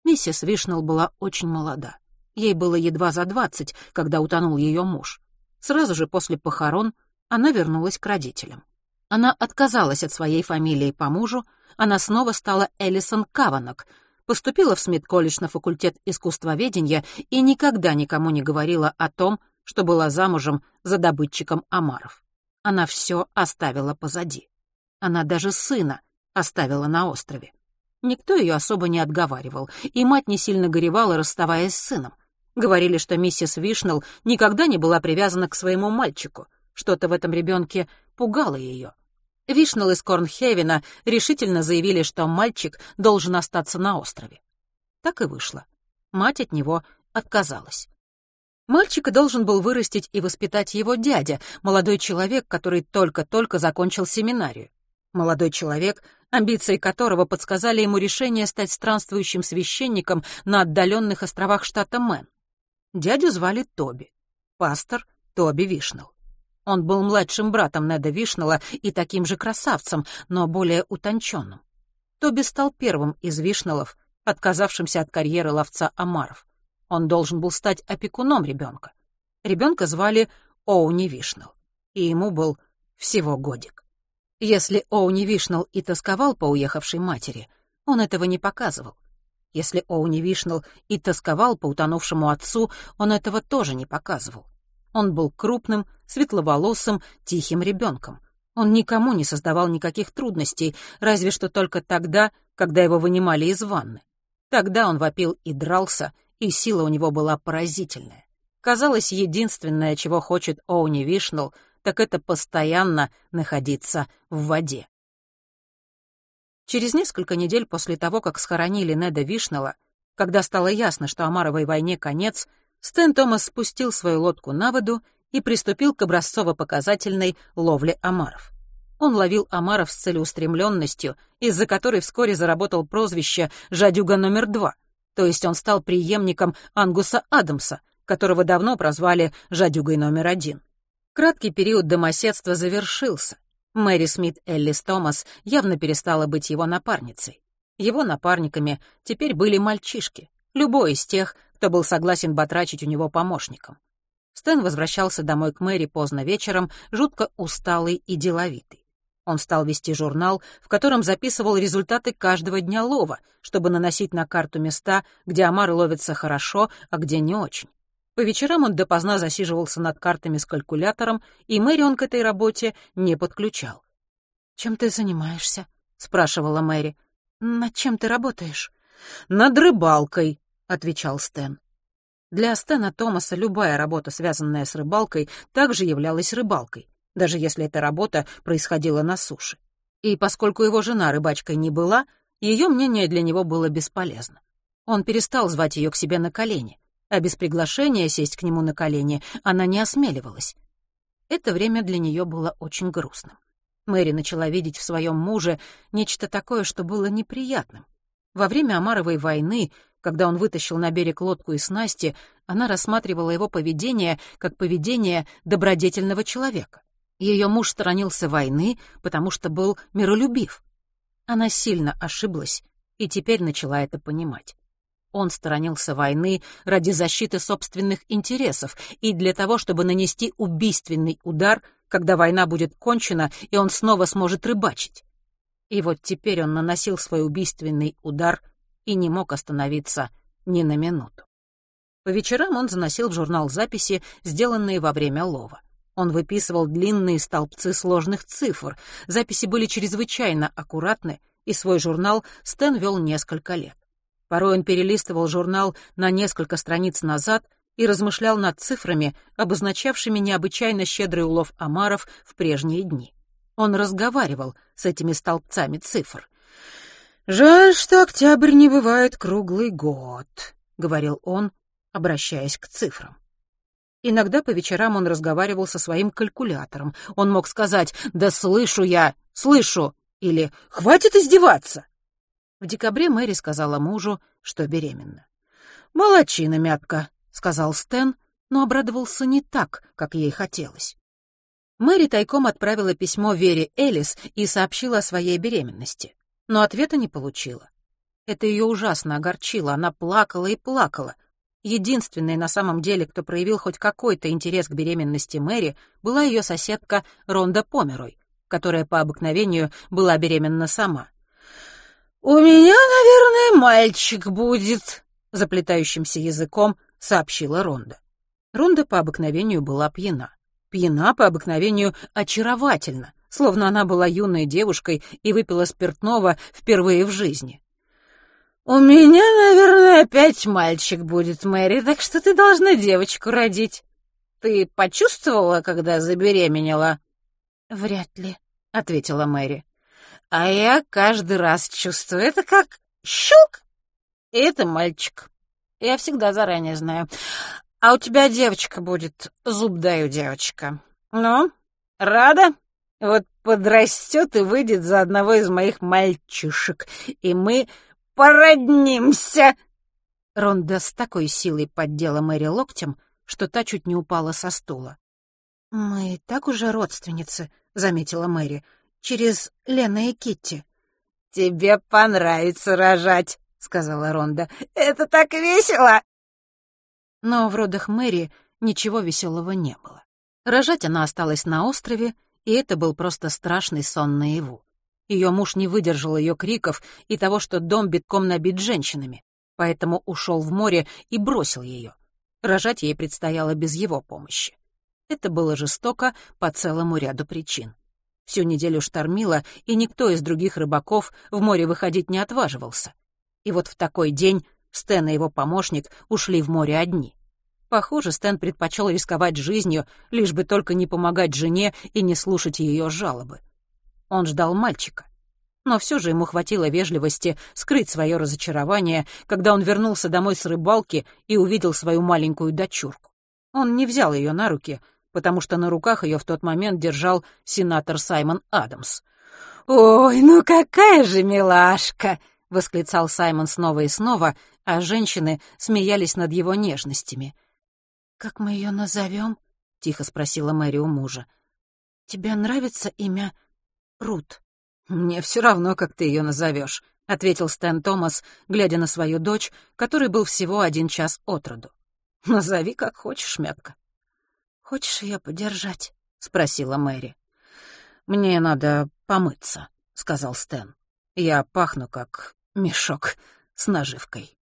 Миссис Вишнелл была очень молода. Ей было едва за двадцать, когда утонул ее муж. Сразу же после похорон она вернулась к родителям. Она отказалась от своей фамилии по мужу, она снова стала Элисон Каванок, поступила в Смит-колледж на факультет искусствоведения и никогда никому не говорила о том, что была замужем за добытчиком омаров. Она все оставила позади. Она даже сына оставила на острове. Никто ее особо не отговаривал, и мать не сильно горевала, расставаясь с сыном. Говорили, что миссис Вишнелл никогда не была привязана к своему мальчику. Что-то в этом ребенке пугало ее. Вишнелл из Корнхевена решительно заявили, что мальчик должен остаться на острове. Так и вышло. Мать от него отказалась. Мальчика должен был вырастить и воспитать его дядя, молодой человек, который только-только закончил семинарию. Молодой человек, амбиции которого подсказали ему решение стать странствующим священником на отдаленных островах штата Мэн. Дядю звали Тоби. Пастор Тоби Вишнелл. Он был младшим братом Неда Вишнелла и таким же красавцем, но более утонченным. Тоби стал первым из Вишнеллов, отказавшимся от карьеры ловца омаров. Он должен был стать опекуном ребенка. Ребенка звали Оуни Вишнелл, и ему был всего годик. Если Оуни Вишнелл и тосковал по уехавшей матери, он этого не показывал. Если Оуни Вишнелл и тосковал по утонувшему отцу, он этого тоже не показывал. Он был крупным, светловолосым, тихим ребенком. Он никому не создавал никаких трудностей, разве что только тогда, когда его вынимали из ванны. Тогда он вопил и дрался, и сила у него была поразительная. Казалось, единственное, чего хочет Оуни Вишнелл, так это постоянно находиться в воде. Через несколько недель после того, как схоронили Неда Вишнелла, когда стало ясно, что Амаровой войне конец, Стэн Томас спустил свою лодку на воду и приступил к образцово-показательной ловле омаров. Он ловил омаров с целеустремленностью, из-за которой вскоре заработал прозвище «Жадюга номер два», то есть он стал преемником Ангуса Адамса, которого давно прозвали «Жадюгой номер один». Краткий период домоседства завершился. Мэри Смит Эллис Томас явно перестала быть его напарницей. Его напарниками теперь были мальчишки, любой из тех, кто был согласен батрачить у него помощником. Стэн возвращался домой к Мэри поздно вечером, жутко усталый и деловитый. Он стал вести журнал, в котором записывал результаты каждого дня лова, чтобы наносить на карту места, где омары ловятся хорошо, а где не очень. По вечерам он допоздна засиживался над картами с калькулятором, и Мэри он к этой работе не подключал. «Чем ты занимаешься?» — спрашивала Мэри. «Над чем ты работаешь?» «Над рыбалкой», — отвечал Стэн. Для Стэна Томаса любая работа, связанная с рыбалкой, также являлась рыбалкой, даже если эта работа происходила на суше. И поскольку его жена рыбачкой не была, ее мнение для него было бесполезно. Он перестал звать ее к себе на колени, а без приглашения сесть к нему на колени она не осмеливалась. Это время для нее было очень грустным. Мэри начала видеть в своем муже нечто такое, что было неприятным. Во время Амаровой войны Когда он вытащил на берег лодку и снасти, она рассматривала его поведение как поведение добродетельного человека. Ее муж сторонился войны, потому что был миролюбив. Она сильно ошиблась и теперь начала это понимать. Он сторонился войны ради защиты собственных интересов и для того, чтобы нанести убийственный удар, когда война будет кончена, и он снова сможет рыбачить. И вот теперь он наносил свой убийственный удар и не мог остановиться ни на минуту. По вечерам он заносил в журнал записи, сделанные во время лова. Он выписывал длинные столбцы сложных цифр. Записи были чрезвычайно аккуратны, и свой журнал Стэн вел несколько лет. Порой он перелистывал журнал на несколько страниц назад и размышлял над цифрами, обозначавшими необычайно щедрый улов омаров в прежние дни. Он разговаривал с этими столбцами цифр. «Жаль, что октябрь не бывает круглый год», — говорил он, обращаясь к цифрам. Иногда по вечерам он разговаривал со своим калькулятором. Он мог сказать «Да слышу я, слышу!» или «Хватит издеваться!» В декабре Мэри сказала мужу, что беременна. «Молодчина, мятка», — сказал Стэн, но обрадовался не так, как ей хотелось. Мэри тайком отправила письмо Вере Элис и сообщила о своей беременности, но ответа не получила. Это ее ужасно огорчило, она плакала и плакала. Единственной на самом деле, кто проявил хоть какой-то интерес к беременности Мэри, была ее соседка Ронда Померой, которая по обыкновению была беременна сама. «У меня, наверное, мальчик будет», — заплетающимся языком сообщила Ронда. Ронда по обыкновению была пьяна. Пьяна по обыкновению очаровательно, словно она была юной девушкой и выпила спиртного впервые в жизни. «У меня, наверное, опять мальчик будет, Мэри, так что ты должна девочку родить. Ты почувствовала, когда забеременела?» «Вряд ли», — ответила Мэри. А я каждый раз чувствую, это как щелк. И это мальчик. Я всегда заранее знаю. А у тебя девочка будет, зуб даю, девочка. Ну, рада? Вот подрастет и выйдет за одного из моих мальчишек, и мы породнимся. Ронда с такой силой поддела Мэри локтем, что та чуть не упала со стула. «Мы так уже родственницы», — заметила Мэри через Лена и Китти. «Тебе понравится рожать», — сказала Ронда. «Это так весело!» Но в родах Мэри ничего веселого не было. Рожать она осталась на острове, и это был просто страшный сон наяву. Ее муж не выдержал ее криков и того, что дом битком набит женщинами, поэтому ушел в море и бросил ее. Рожать ей предстояло без его помощи. Это было жестоко по целому ряду причин. Всю неделю штормило, и никто из других рыбаков в море выходить не отваживался. И вот в такой день Стэн и его помощник ушли в море одни. Похоже, Стэн предпочел рисковать жизнью, лишь бы только не помогать жене и не слушать ее жалобы. Он ждал мальчика. Но все же ему хватило вежливости скрыть свое разочарование, когда он вернулся домой с рыбалки и увидел свою маленькую дочурку. Он не взял ее на руки — потому что на руках ее в тот момент держал сенатор Саймон Адамс. «Ой, ну какая же милашка!» — восклицал Саймон снова и снова, а женщины смеялись над его нежностями. «Как мы ее назовем?» — тихо спросила Мэри у мужа. «Тебе нравится имя Рут?» «Мне все равно, как ты ее назовешь», — ответил Стэн Томас, глядя на свою дочь, которой был всего один час от роду. «Назови как хочешь, мятка». «Хочешь ее подержать?» — спросила Мэри. «Мне надо помыться», — сказал Стэн. «Я пахну как мешок с наживкой».